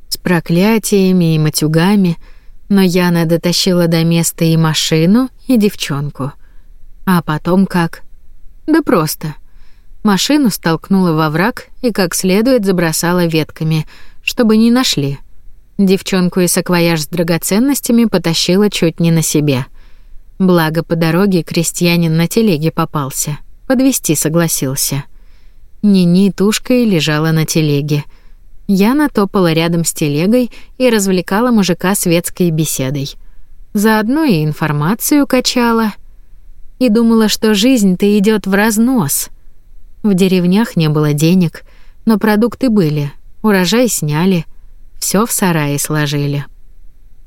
С проклятиями и матюгами, но Яна дотащила до места и машину, и девчонку. А потом как? Да просто. Машину столкнула во враг и как следует забросала ветками, чтобы не нашли — Девчонку и саквояж с драгоценностями потащила чуть не на себе. Благо по дороге крестьянин на телеге попался. Подвести согласился. Нини тушкой лежала на телеге. Яна топала рядом с телегой и развлекала мужика светской беседой. Заодно и информацию качала. И думала, что жизнь-то идет в разнос. В деревнях не было денег, но продукты были, урожай сняли — все в сарае сложили.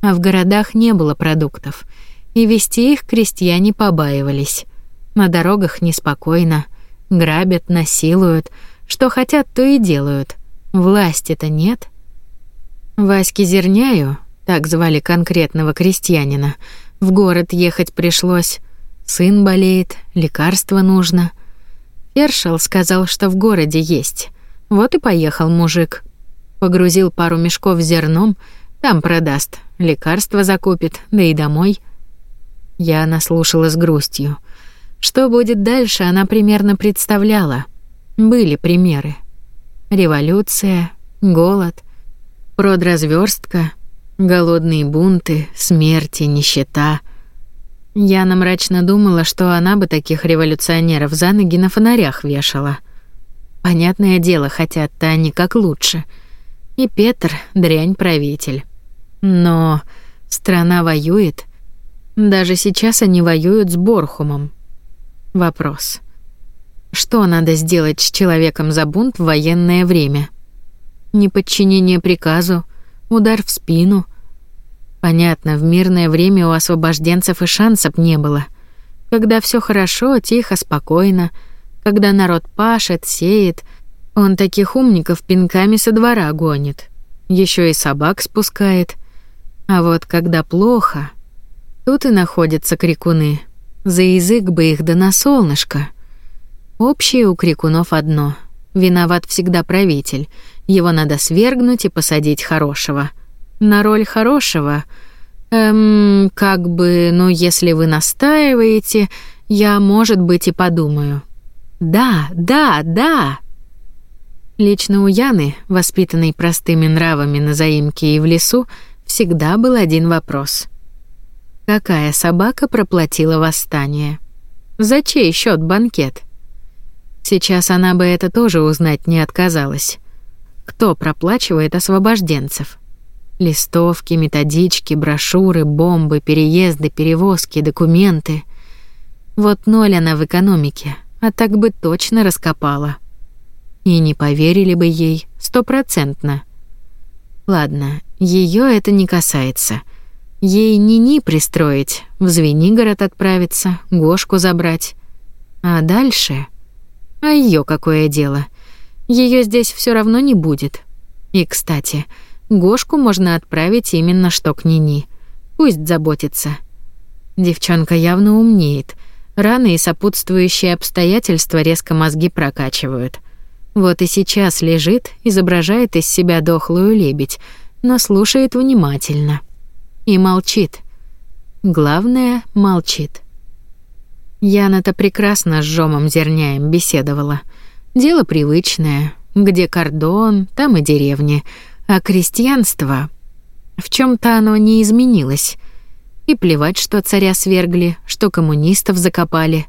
А в городах не было продуктов, и вести их крестьяне побаивались. На дорогах неспокойно, грабят, насилуют, что хотят, то и делают. Власти-то нет. Ваське Зерняю, так звали конкретного крестьянина, в город ехать пришлось. Сын болеет, лекарство нужно. Фершел сказал, что в городе есть. Вот и поехал мужик. Погрузил пару мешков зерном, там продаст, лекарства закупит, да и домой. Я наслушала с грустью. Что будет дальше, она примерно представляла. Были примеры. Революция, голод, продразверстка, голодные бунты, смерти, нищета. Яна мрачно думала, что она бы таких революционеров за ноги на фонарях вешала. Понятное дело, хотят та они как лучше — и Петр — дрянь-правитель. Но страна воюет. Даже сейчас они воюют с Борхумом. Вопрос. Что надо сделать с человеком за бунт в военное время? Неподчинение приказу, удар в спину. Понятно, в мирное время у освобожденцев и шансов не было. Когда все хорошо, тихо, спокойно, когда народ пашет, сеет — он таких умников пинками со двора гонит. еще и собак спускает. А вот когда плохо, тут и находятся крикуны. За язык бы их да на солнышко. Общее у крикунов одно. Виноват всегда правитель. Его надо свергнуть и посадить хорошего. На роль хорошего... Эм, как бы, ну, если вы настаиваете, я, может быть, и подумаю. «Да, да, да!» Лично у Яны, воспитанной простыми нравами на заимке и в лесу, всегда был один вопрос. Какая собака проплатила восстание? За чей счет банкет? Сейчас она бы это тоже узнать не отказалась. Кто проплачивает освобожденцев? Листовки, методички, брошюры, бомбы, переезды, перевозки, документы. Вот ноль она в экономике, а так бы точно раскопала. — и не поверили бы ей стопроцентно. Ладно, ее это не касается. Ей Нини пристроить, в Звенигород отправиться, Гошку забрать. А дальше? А ее какое дело? Ее здесь все равно не будет. И, кстати, Гошку можно отправить именно что к Нини. Пусть заботится. Девчонка явно умнеет. Раны и сопутствующие обстоятельства резко мозги прокачивают. Вот и сейчас лежит, изображает из себя дохлую лебедь, но слушает внимательно. И молчит. Главное, молчит. Яна-то прекрасно с Жомом Зерняем беседовала. Дело привычное. Где кордон, там и деревни. А крестьянство... В чем то оно не изменилось. И плевать, что царя свергли, что коммунистов закопали.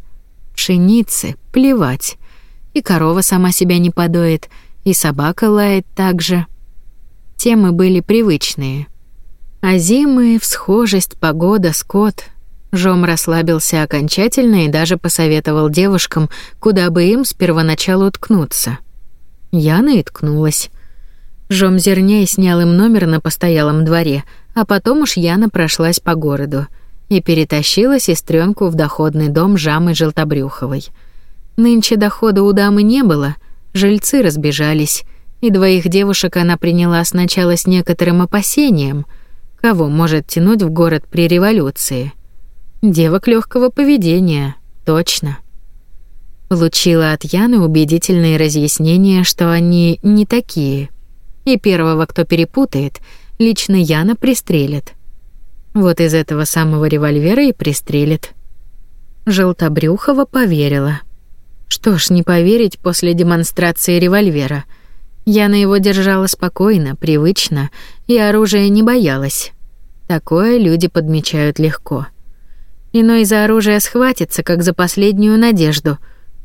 Пшеницы плевать и корова сама себя не подоет, и собака лает так же. Темы были привычные. А зимы, всхожесть, погода, скот. Жом расслабился окончательно и даже посоветовал девушкам, куда бы им с первоначала уткнуться. Яна и ткнулась. Жом Зерней снял им номер на постоялом дворе, а потом уж Яна прошлась по городу и перетащила сестренку в доходный дом Жамы Желтобрюховой — Нынче дохода у дамы не было, жильцы разбежались, и двоих девушек она приняла сначала с некоторым опасением, кого может тянуть в город при революции. Девок легкого поведения, точно. Получила от Яны убедительные разъяснения, что они не такие. И первого, кто перепутает, лично Яна пристрелит. Вот из этого самого револьвера и пристрелит. Желтобрюхова поверила. Что ж, не поверить после демонстрации револьвера. Я на его держала спокойно, привычно, и оружие не боялась. Такое люди подмечают легко. Иной за оружие схватится, как за последнюю надежду.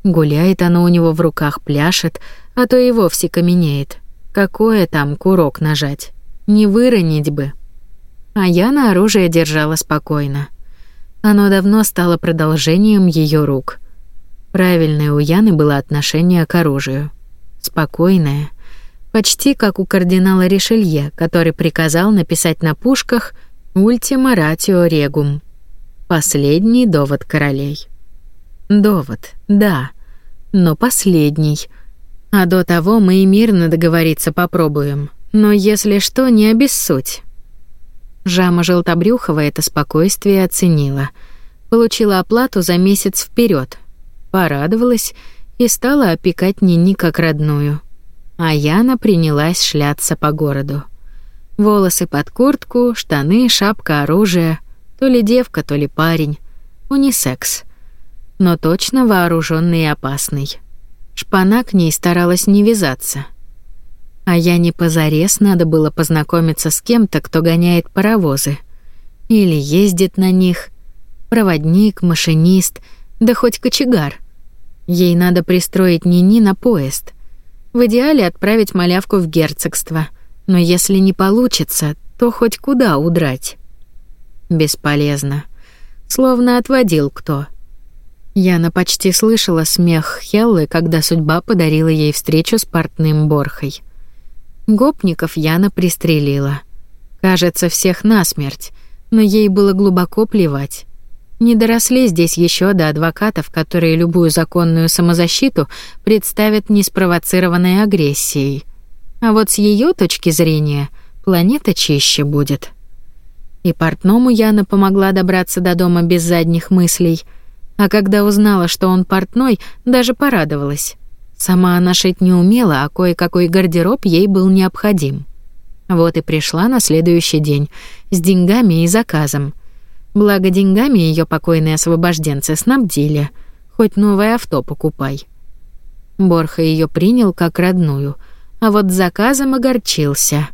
Гуляет оно у него в руках, пляшет, а то и вовсе каменеет. Какое там курок нажать? Не выронить бы. А я на оружие держала спокойно. Оно давно стало продолжением ее рук — Правильное у Яны было отношение к оружию. Спокойное, почти как у кардинала Ришелье, который приказал написать на пушках «Ultima ratio regum» — последний довод королей. Довод, да, но последний. А до того мы и мирно договориться попробуем, но если что, не обессудь. Жама Желтобрюхова это спокойствие оценила. Получила оплату за месяц вперед, порадовалась и стала опекать Нини как родную. А Яна принялась шляться по городу. Волосы под куртку, штаны, шапка, оружие. То ли девка, то ли парень. Унисекс. Но точно вооруженный и опасный. Шпана к ней старалась не вязаться. А я не позарез надо было познакомиться с кем-то, кто гоняет паровозы. Или ездит на них. Проводник, машинист, да хоть кочегар. Ей надо пристроить Нини на поезд. В идеале отправить малявку в герцогство. Но если не получится, то хоть куда удрать. Бесполезно. Словно отводил кто. Яна почти слышала смех Хеллы, когда судьба подарила ей встречу с портным Борхой. Гопников Яна пристрелила. Кажется, всех насмерть, но ей было глубоко плевать. Не доросли здесь еще до адвокатов, которые любую законную самозащиту представят неспровоцированной агрессией. А вот с ее точки зрения планета чище будет. И портному Яна помогла добраться до дома без задних мыслей. А когда узнала, что он портной, даже порадовалась. Сама она шить не умела, а кое-какой гардероб ей был необходим. Вот и пришла на следующий день с деньгами и заказом. Благо деньгами ее покойные освобожденцы снабдили. Хоть новое авто покупай. Борха ее принял как родную, а вот заказом огорчился.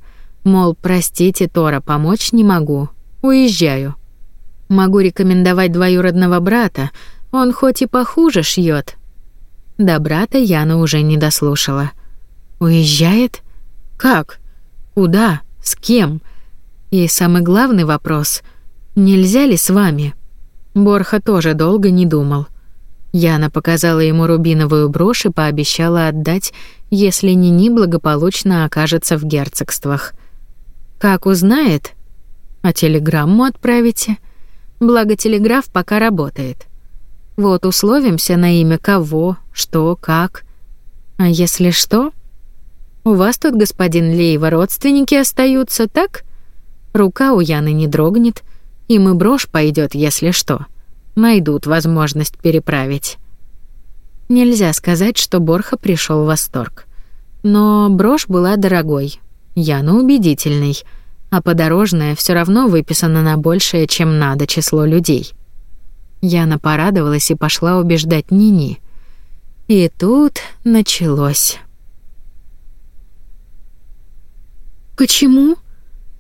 Мол, простите, Тора, помочь не могу. Уезжаю. Могу рекомендовать двоюродного брата, он хоть и похуже шьет. До брата Яна уже не дослушала. Уезжает? Как? Куда? С кем? И самый главный вопрос — «Нельзя ли с вами?» Борха тоже долго не думал. Яна показала ему рубиновую брошь и пообещала отдать, если Нини благополучно окажется в герцогствах. «Как узнает?» «А телеграмму отправите?» «Благо телеграф пока работает. Вот условимся на имя кого, что, как. А если что?» «У вас тут, господин Лейва, родственники остаются, так?» Рука у Яны не дрогнет, им и брошь пойдёт, если что. Найдут возможность переправить. Нельзя сказать, что Борха пришёл в восторг. Но брошь была дорогой, Яна убедительной, а подорожная всё равно выписана на большее, чем надо число людей. Яна порадовалась и пошла убеждать Нини. И тут началось. Почему?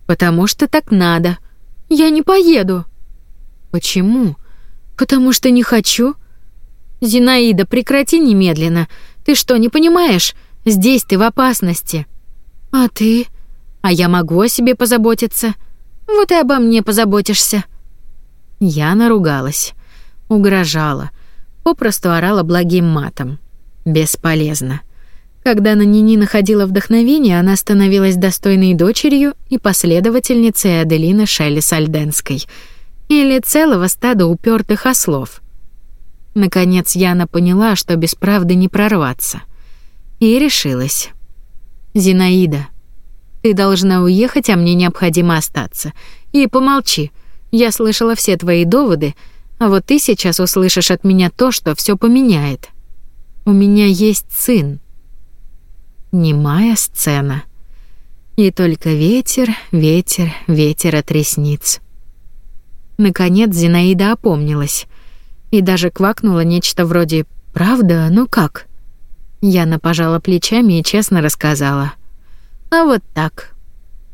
Потому что так надо. Я не поеду. Почему? Потому что не хочу. Зинаида, прекрати немедленно. Ты что, не понимаешь? Здесь ты в опасности. А ты? А я могу о себе позаботиться. Вот и обо мне позаботишься. Я наругалась, угрожала, попросту орала благим матом. Бесполезно. Когда на Нини находила вдохновение, она становилась достойной дочерью и последовательницей Аделины Шелли Сальденской или целого стада упертых ослов. Наконец Яна поняла, что без правды не прорваться. И решилась. «Зинаида, ты должна уехать, а мне необходимо остаться. И помолчи. Я слышала все твои доводы, а вот ты сейчас услышишь от меня то, что все поменяет. У меня есть сын немая сцена. И только ветер, ветер, ветер от ресниц. Наконец Зинаида опомнилась и даже квакнула нечто вроде «Правда? Ну как?» Яна пожала плечами и честно рассказала. «А вот так.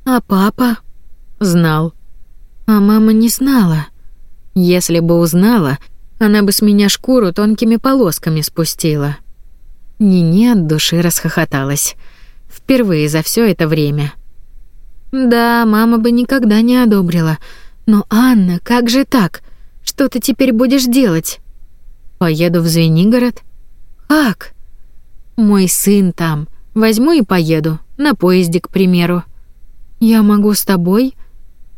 А папа?» «Знал». «А мама не знала. Если бы узнала, она бы с меня шкуру тонкими полосками спустила». Нине от души расхохоталась. Впервые за все это время. Да, мама бы никогда не одобрила. Но Анна, как же так? Что ты теперь будешь делать? Поеду в Звенигород. Как? Мой сын там. Возьму и поеду на поезде, к примеру. Я могу с тобой?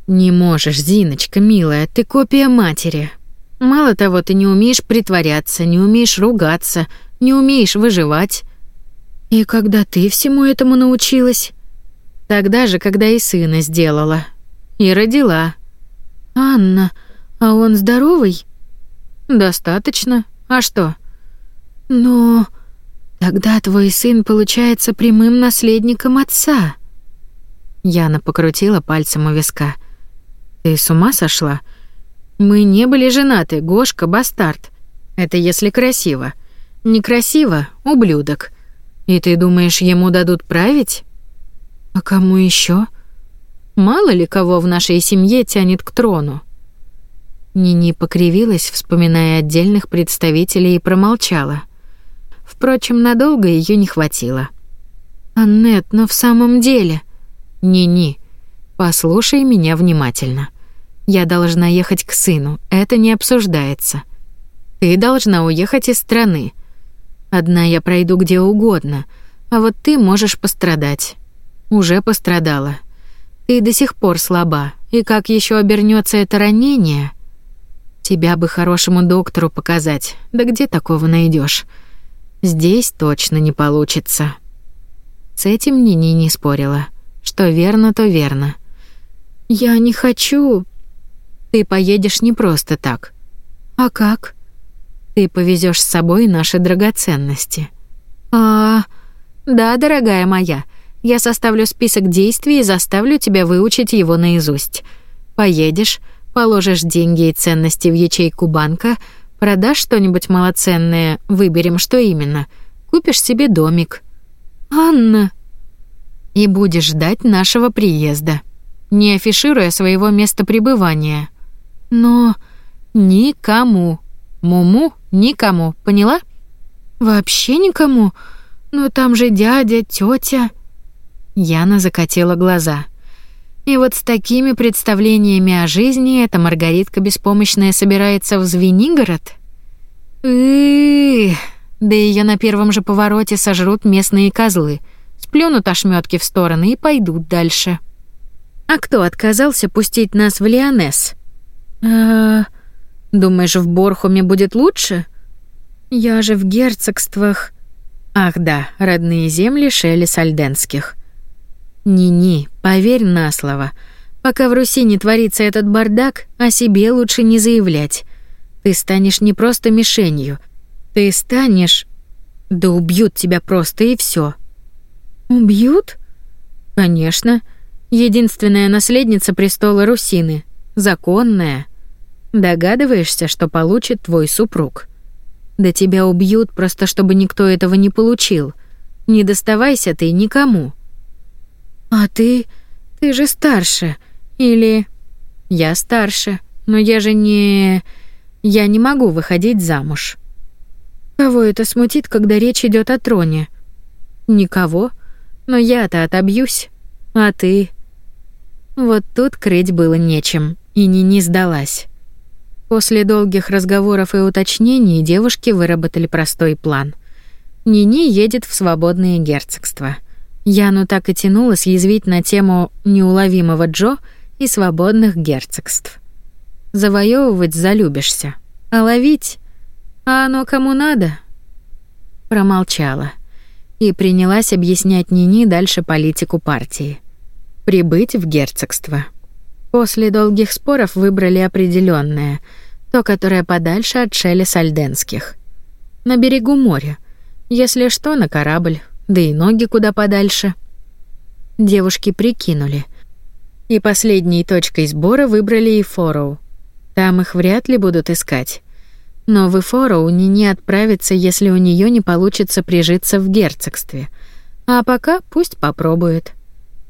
Не можешь, Зиночка, милая, ты копия матери. Мало того, ты не умеешь притворяться, не умеешь ругаться, не умеешь выживать. И когда ты всему этому научилась? Тогда же, когда и сына сделала. И родила. Анна, а он здоровый? Достаточно. А что? Но тогда твой сын получается прямым наследником отца. Яна покрутила пальцем у виска. Ты с ума сошла? Мы не были женаты, Гошка бастард. Это если красиво. Некрасиво, ублюдок. И ты думаешь, ему дадут править? А кому еще? Мало ли кого в нашей семье тянет к трону. Нини покривилась, вспоминая отдельных представителей и промолчала. Впрочем, надолго ее не хватило. Аннет, но в самом деле. Нини, послушай меня внимательно. Я должна ехать к сыну, это не обсуждается. Ты должна уехать из страны. Одна я пройду где угодно, а вот ты можешь пострадать. Уже пострадала. Ты до сих пор слаба, и как еще обернется это ранение? Тебя бы хорошему доктору показать, да где такого найдешь? Здесь точно не получится. С этим Нини не спорила. Что верно, то верно. Я не хочу. Ты поедешь не просто так. А как? Ты повезёшь с собой наши драгоценности. А, да, дорогая моя, я составлю список действий и заставлю тебя выучить его наизусть. Поедешь, положишь деньги и ценности в ячейку банка, продашь что-нибудь малоценное, выберем, что именно. Купишь себе домик. Анна. И будешь ждать нашего приезда, не афишируя своего места пребывания. Но никому. Муму Никому, поняла? Вообще никому. Но там же дядя, тетя. Яна закатила глаза. И вот с такими представлениями о жизни эта Маргаритка беспомощная собирается в Звенигород? И да ее на первом же повороте сожрут местные козлы, сплюнут ошметки в стороны и пойдут дальше. А кто отказался пустить нас в Лионес? Э, Думаешь, в Борхуме будет лучше? Я же в герцогствах. Ах да, родные земли Шелли Сальденских. Ни-ни, поверь на слово. Пока в Руси не творится этот бардак, о себе лучше не заявлять. Ты станешь не просто мишенью. Ты станешь... Да убьют тебя просто и все. Убьют? Конечно. Единственная наследница престола Русины. Законная. Догадываешься, что получит твой супруг? Да тебя убьют просто, чтобы никто этого не получил. Не доставайся ты никому. А ты... ты же старше. Или... Я старше, но я же не... Я не могу выходить замуж. Кого это смутит, когда речь идет о троне? Никого. Но я-то отобьюсь. А ты... Вот тут крыть было нечем, и не не сдалась. После долгих разговоров и уточнений девушки выработали простой план. Нини едет в свободное герцогство. Яну так и тянуло съязвить на тему неуловимого Джо и свободных герцогств. Завоевывать залюбишься, а ловить... А оно кому надо? Промолчала и принялась объяснять Нини дальше политику партии. Прибыть в герцогство. После долгих споров выбрали определенное, то, которое подальше от Шелли Сальденских. На берегу моря. Если что, на корабль, да и ноги куда подальше. Девушки прикинули. И последней точкой сбора выбрали Ифороу. Там их вряд ли будут искать. Но в Эфороу не не отправится, если у нее не получится прижиться в герцогстве. А пока пусть попробует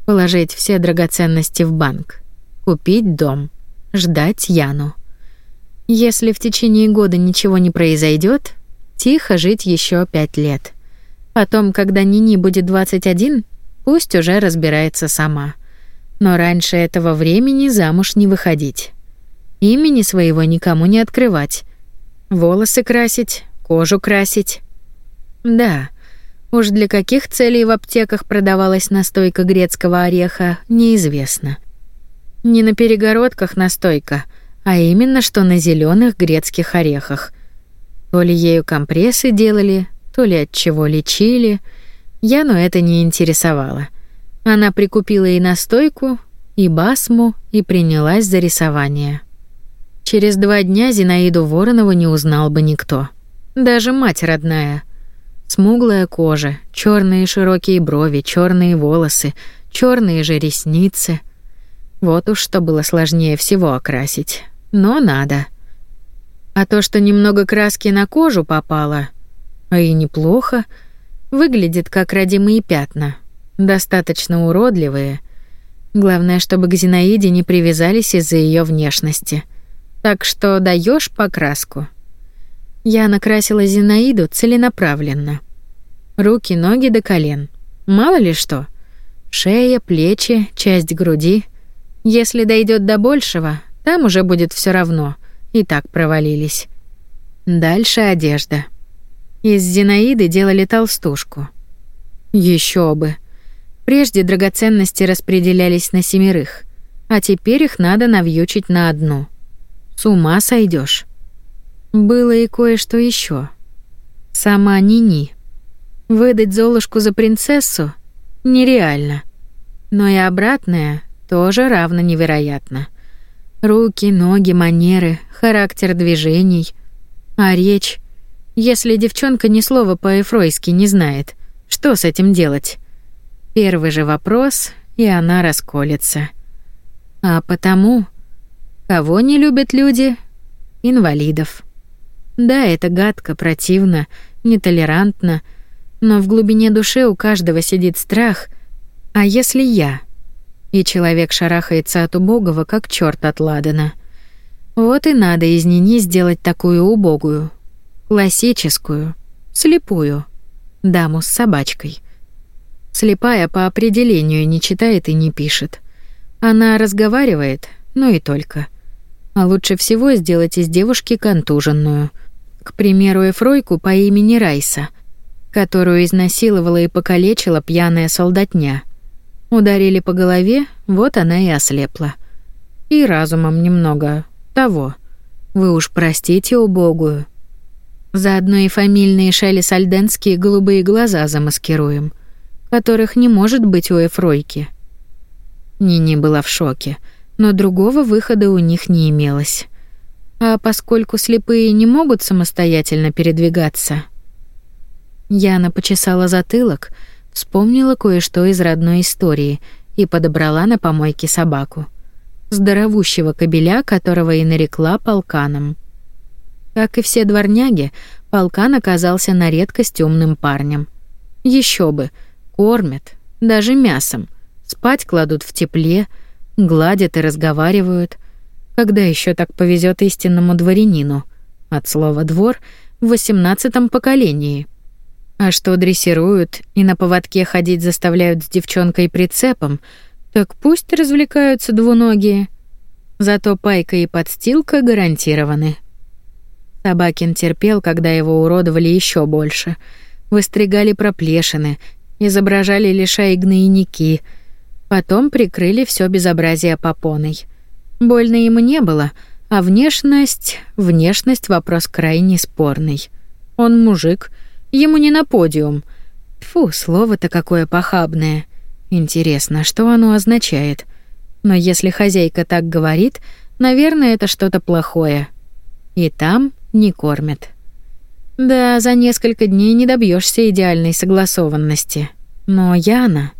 положить все драгоценности в банк купить дом, ждать Яну. Если в течение года ничего не произойдет, тихо жить еще пять лет. Потом, когда Нини будет 21, пусть уже разбирается сама. Но раньше этого времени замуж не выходить. Имени своего никому не открывать. Волосы красить, кожу красить. Да. Уж для каких целей в аптеках продавалась настойка грецкого ореха, неизвестно. Не на перегородках настойка, а именно что на зеленых грецких орехах. То ли ею компрессы делали, то ли от чего лечили. я но это не интересовало. Она прикупила и настойку, и басму, и принялась за рисование. Через два дня Зинаиду Воронову не узнал бы никто. Даже мать родная. Смуглая кожа, черные широкие брови, черные волосы, черные же ресницы — вот уж что было сложнее всего окрасить. Но надо. А то, что немного краски на кожу попало, а и неплохо, выглядит как родимые пятна, достаточно уродливые. Главное, чтобы к Зинаиде не привязались из-за ее внешности. Так что даешь покраску. Я накрасила Зинаиду целенаправленно. Руки, ноги до колен. Мало ли что. Шея, плечи, часть груди — если дойдет до большего, там уже будет все равно. И так провалились. Дальше одежда. Из Зинаиды делали толстушку. Еще бы. Прежде драгоценности распределялись на семерых, а теперь их надо навьючить на одну. С ума сойдешь. Было и кое-что еще. Сама Нини. Выдать Золушку за принцессу нереально. Но и обратное тоже равно невероятно. Руки, ноги, манеры, характер движений. А речь? Если девчонка ни слова по-эфройски не знает, что с этим делать? Первый же вопрос, и она расколется. А потому... Кого не любят люди? Инвалидов. Да, это гадко, противно, нетолерантно, но в глубине души у каждого сидит страх. А если я? и человек шарахается от убогого, как черт от ладана. Вот и надо из Нини сделать такую убогую, классическую, слепую, даму с собачкой. Слепая по определению не читает и не пишет. Она разговаривает, ну и только. А лучше всего сделать из девушки контуженную. К примеру, эфройку по имени Райса, которую изнасиловала и покалечила пьяная солдатня — Ударили по голове, вот она и ослепла. И разумом немного того. Вы уж простите убогую. Заодно и фамильные шали сальденские голубые глаза замаскируем, которых не может быть у Эфройки. Нини была в шоке, но другого выхода у них не имелось. А поскольку слепые не могут самостоятельно передвигаться... Яна почесала затылок, вспомнила кое-что из родной истории и подобрала на помойке собаку. Здоровущего кобеля, которого и нарекла полканом. Как и все дворняги, полкан оказался на редкость темным парнем. Еще бы, кормят, даже мясом, спать кладут в тепле, гладят и разговаривают. Когда еще так повезет истинному дворянину? От слова «двор» в восемнадцатом поколении — а что дрессируют и на поводке ходить заставляют с девчонкой прицепом, так пусть развлекаются двуногие. Зато пайка и подстилка гарантированы. Собакин терпел, когда его уродовали еще больше. Выстригали проплешины, изображали лишай гнойники, потом прикрыли все безобразие попоной. Больно ему не было, а внешность, внешность вопрос крайне спорный. Он мужик, Ему не на подиум. Фу, слово-то какое похабное. Интересно, что оно означает? Но если хозяйка так говорит, наверное, это что-то плохое. И там не кормят. Да, за несколько дней не добьешься идеальной согласованности. Но Яна...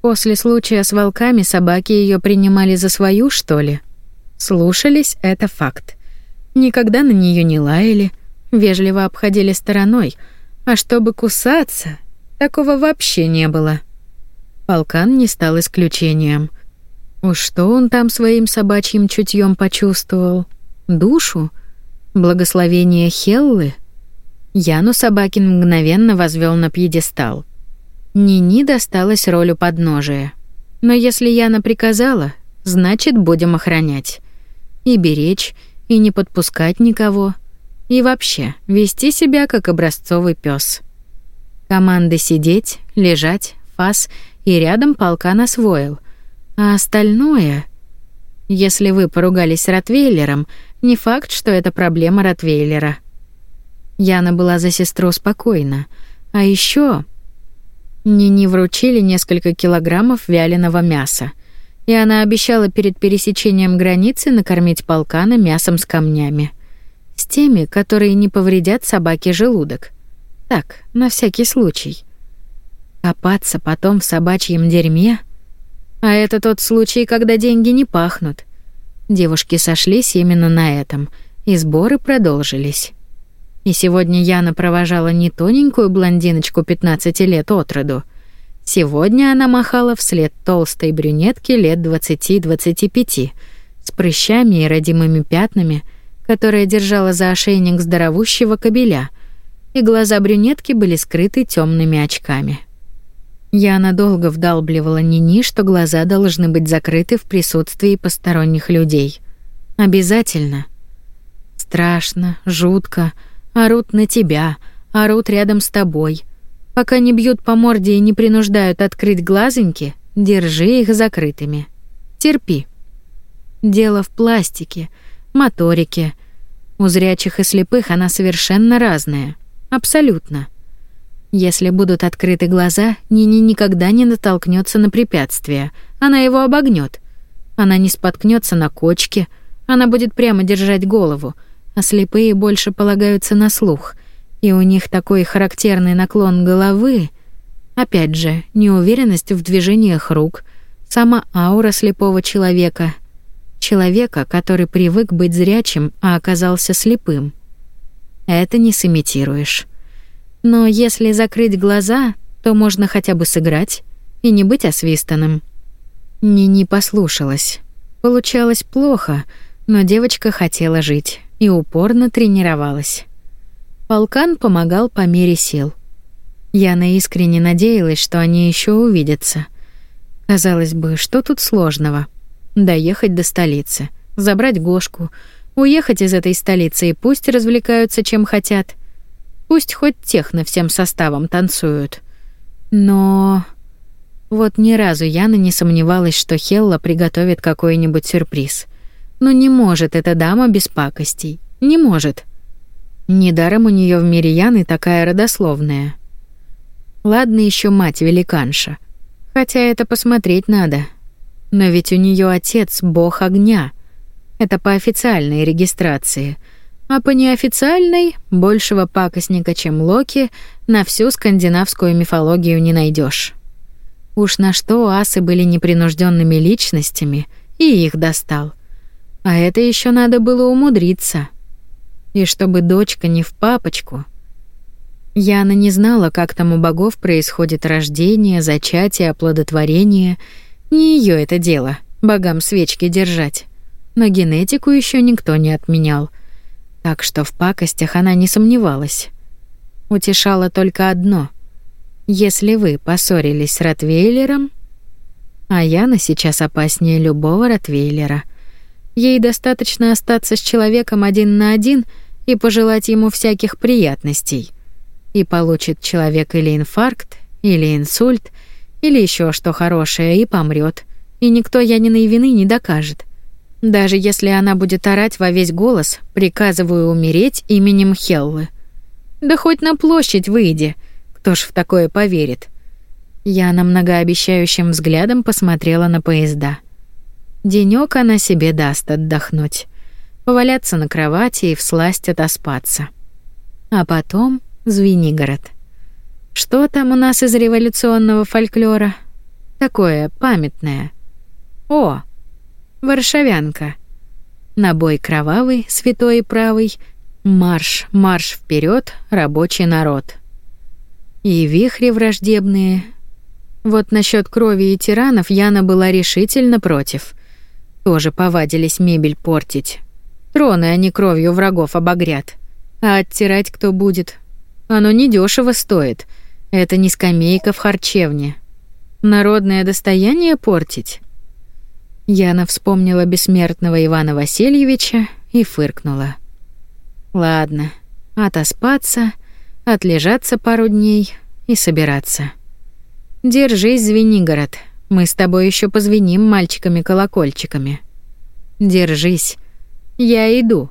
После случая с волками собаки ее принимали за свою, что ли? Слушались — это факт. Никогда на нее не лаяли, вежливо обходили стороной — а чтобы кусаться, такого вообще не было. Полкан не стал исключением. Уж что он там своим собачьим чутьем почувствовал? Душу? Благословение Хеллы? Яну Собакин мгновенно возвел на пьедестал. Нини досталась роль у подножия. Но если Яна приказала, значит, будем охранять. И беречь, и не подпускать никого — и вообще, вести себя как образцовый пес. Команда сидеть, лежать, фас и рядом полка насвоил. А остальное... Если вы поругались с Ротвейлером, не факт, что это проблема Ротвейлера. Яна была за сестру спокойна. А еще Нине вручили несколько килограммов вяленого мяса. И она обещала перед пересечением границы накормить полкана мясом с камнями с теми, которые не повредят собаке желудок. Так, на всякий случай. А Копаться потом в собачьем дерьме? А это тот случай, когда деньги не пахнут. Девушки сошлись именно на этом, и сборы продолжились. И сегодня Яна провожала не тоненькую блондиночку 15 лет от роду. Сегодня она махала вслед толстой брюнетке лет 20-25, с прыщами и родимыми пятнами — которая держала за ошейник здоровущего кобеля, и глаза брюнетки были скрыты темными очками. Я надолго вдалбливала Нини, что глаза должны быть закрыты в присутствии посторонних людей. Обязательно. Страшно, жутко, орут на тебя, орут рядом с тобой. Пока не бьют по морде и не принуждают открыть глазоньки, держи их закрытыми. Терпи. Дело в пластике — Моторики У зрячих и слепых она совершенно разная. Абсолютно. Если будут открыты глаза, Нини никогда не натолкнется на препятствие. Она его обогнёт. Она не споткнется на кочке. Она будет прямо держать голову. А слепые больше полагаются на слух. И у них такой характерный наклон головы. Опять же, неуверенность в движениях рук, сама аура слепого человека — человека, который привык быть зрячим, а оказался слепым. Это не сымитируешь. Но если закрыть глаза, то можно хотя бы сыграть и не быть освистанным. Нини послушалась. Получалось плохо, но девочка хотела жить и упорно тренировалась. Полкан помогал по мере сил. Яна искренне надеялась, что они еще увидятся. Казалось бы, что тут сложного — доехать до столицы, забрать Гошку, уехать из этой столицы и пусть развлекаются чем хотят. Пусть хоть техно всем составом танцуют. Но вот ни разу Яна не сомневалась, что Хелла приготовит какой-нибудь сюрприз. Но не может эта дама без пакостей. Не может. Недаром у нее в мире Яны такая родословная. Ладно еще мать великанша. Хотя это посмотреть надо. Но ведь у нее отец бог огня. Это по официальной регистрации. А по неофициальной большего пакостника, чем Локи, на всю скандинавскую мифологию не найдешь. Уж на что асы были непринужденными личностями, и их достал. А это еще надо было умудриться. И чтобы дочка не в папочку. Яна не знала, как там у богов происходит рождение, зачатие, оплодотворение — не ее это дело, богам свечки держать. Но генетику еще никто не отменял. Так что в пакостях она не сомневалась. Утешало только одно. Если вы поссорились с Ротвейлером... А Яна сейчас опаснее любого Ротвейлера. Ей достаточно остаться с человеком один на один и пожелать ему всяких приятностей. И получит человек или инфаркт, или инсульт — или еще что хорошее, и помрет. И никто Яниной вины не докажет. Даже если она будет орать во весь голос, приказываю умереть именем Хеллы. Да хоть на площадь выйди, кто ж в такое поверит? Яна многообещающим взглядом посмотрела на поезда. Денёк она себе даст отдохнуть. Поваляться на кровати и всласть отоспаться. А потом Звенигород. Что там у нас из революционного фольклора? Такое памятное. О, варшавянка. Набой кровавый, святой и правый, марш, марш вперед, рабочий народ. И вихри враждебные. Вот насчет крови и тиранов Яна была решительно против. Тоже повадились мебель портить. Троны они кровью врагов обогрят. А оттирать кто будет? Оно недешево стоит — это не скамейка в харчевне. Народное достояние портить? Яна вспомнила бессмертного Ивана Васильевича и фыркнула. Ладно, отоспаться, отлежаться пару дней и собираться. Держись, Звенигород. Мы с тобой еще позвеним мальчиками-колокольчиками. Держись. Я иду.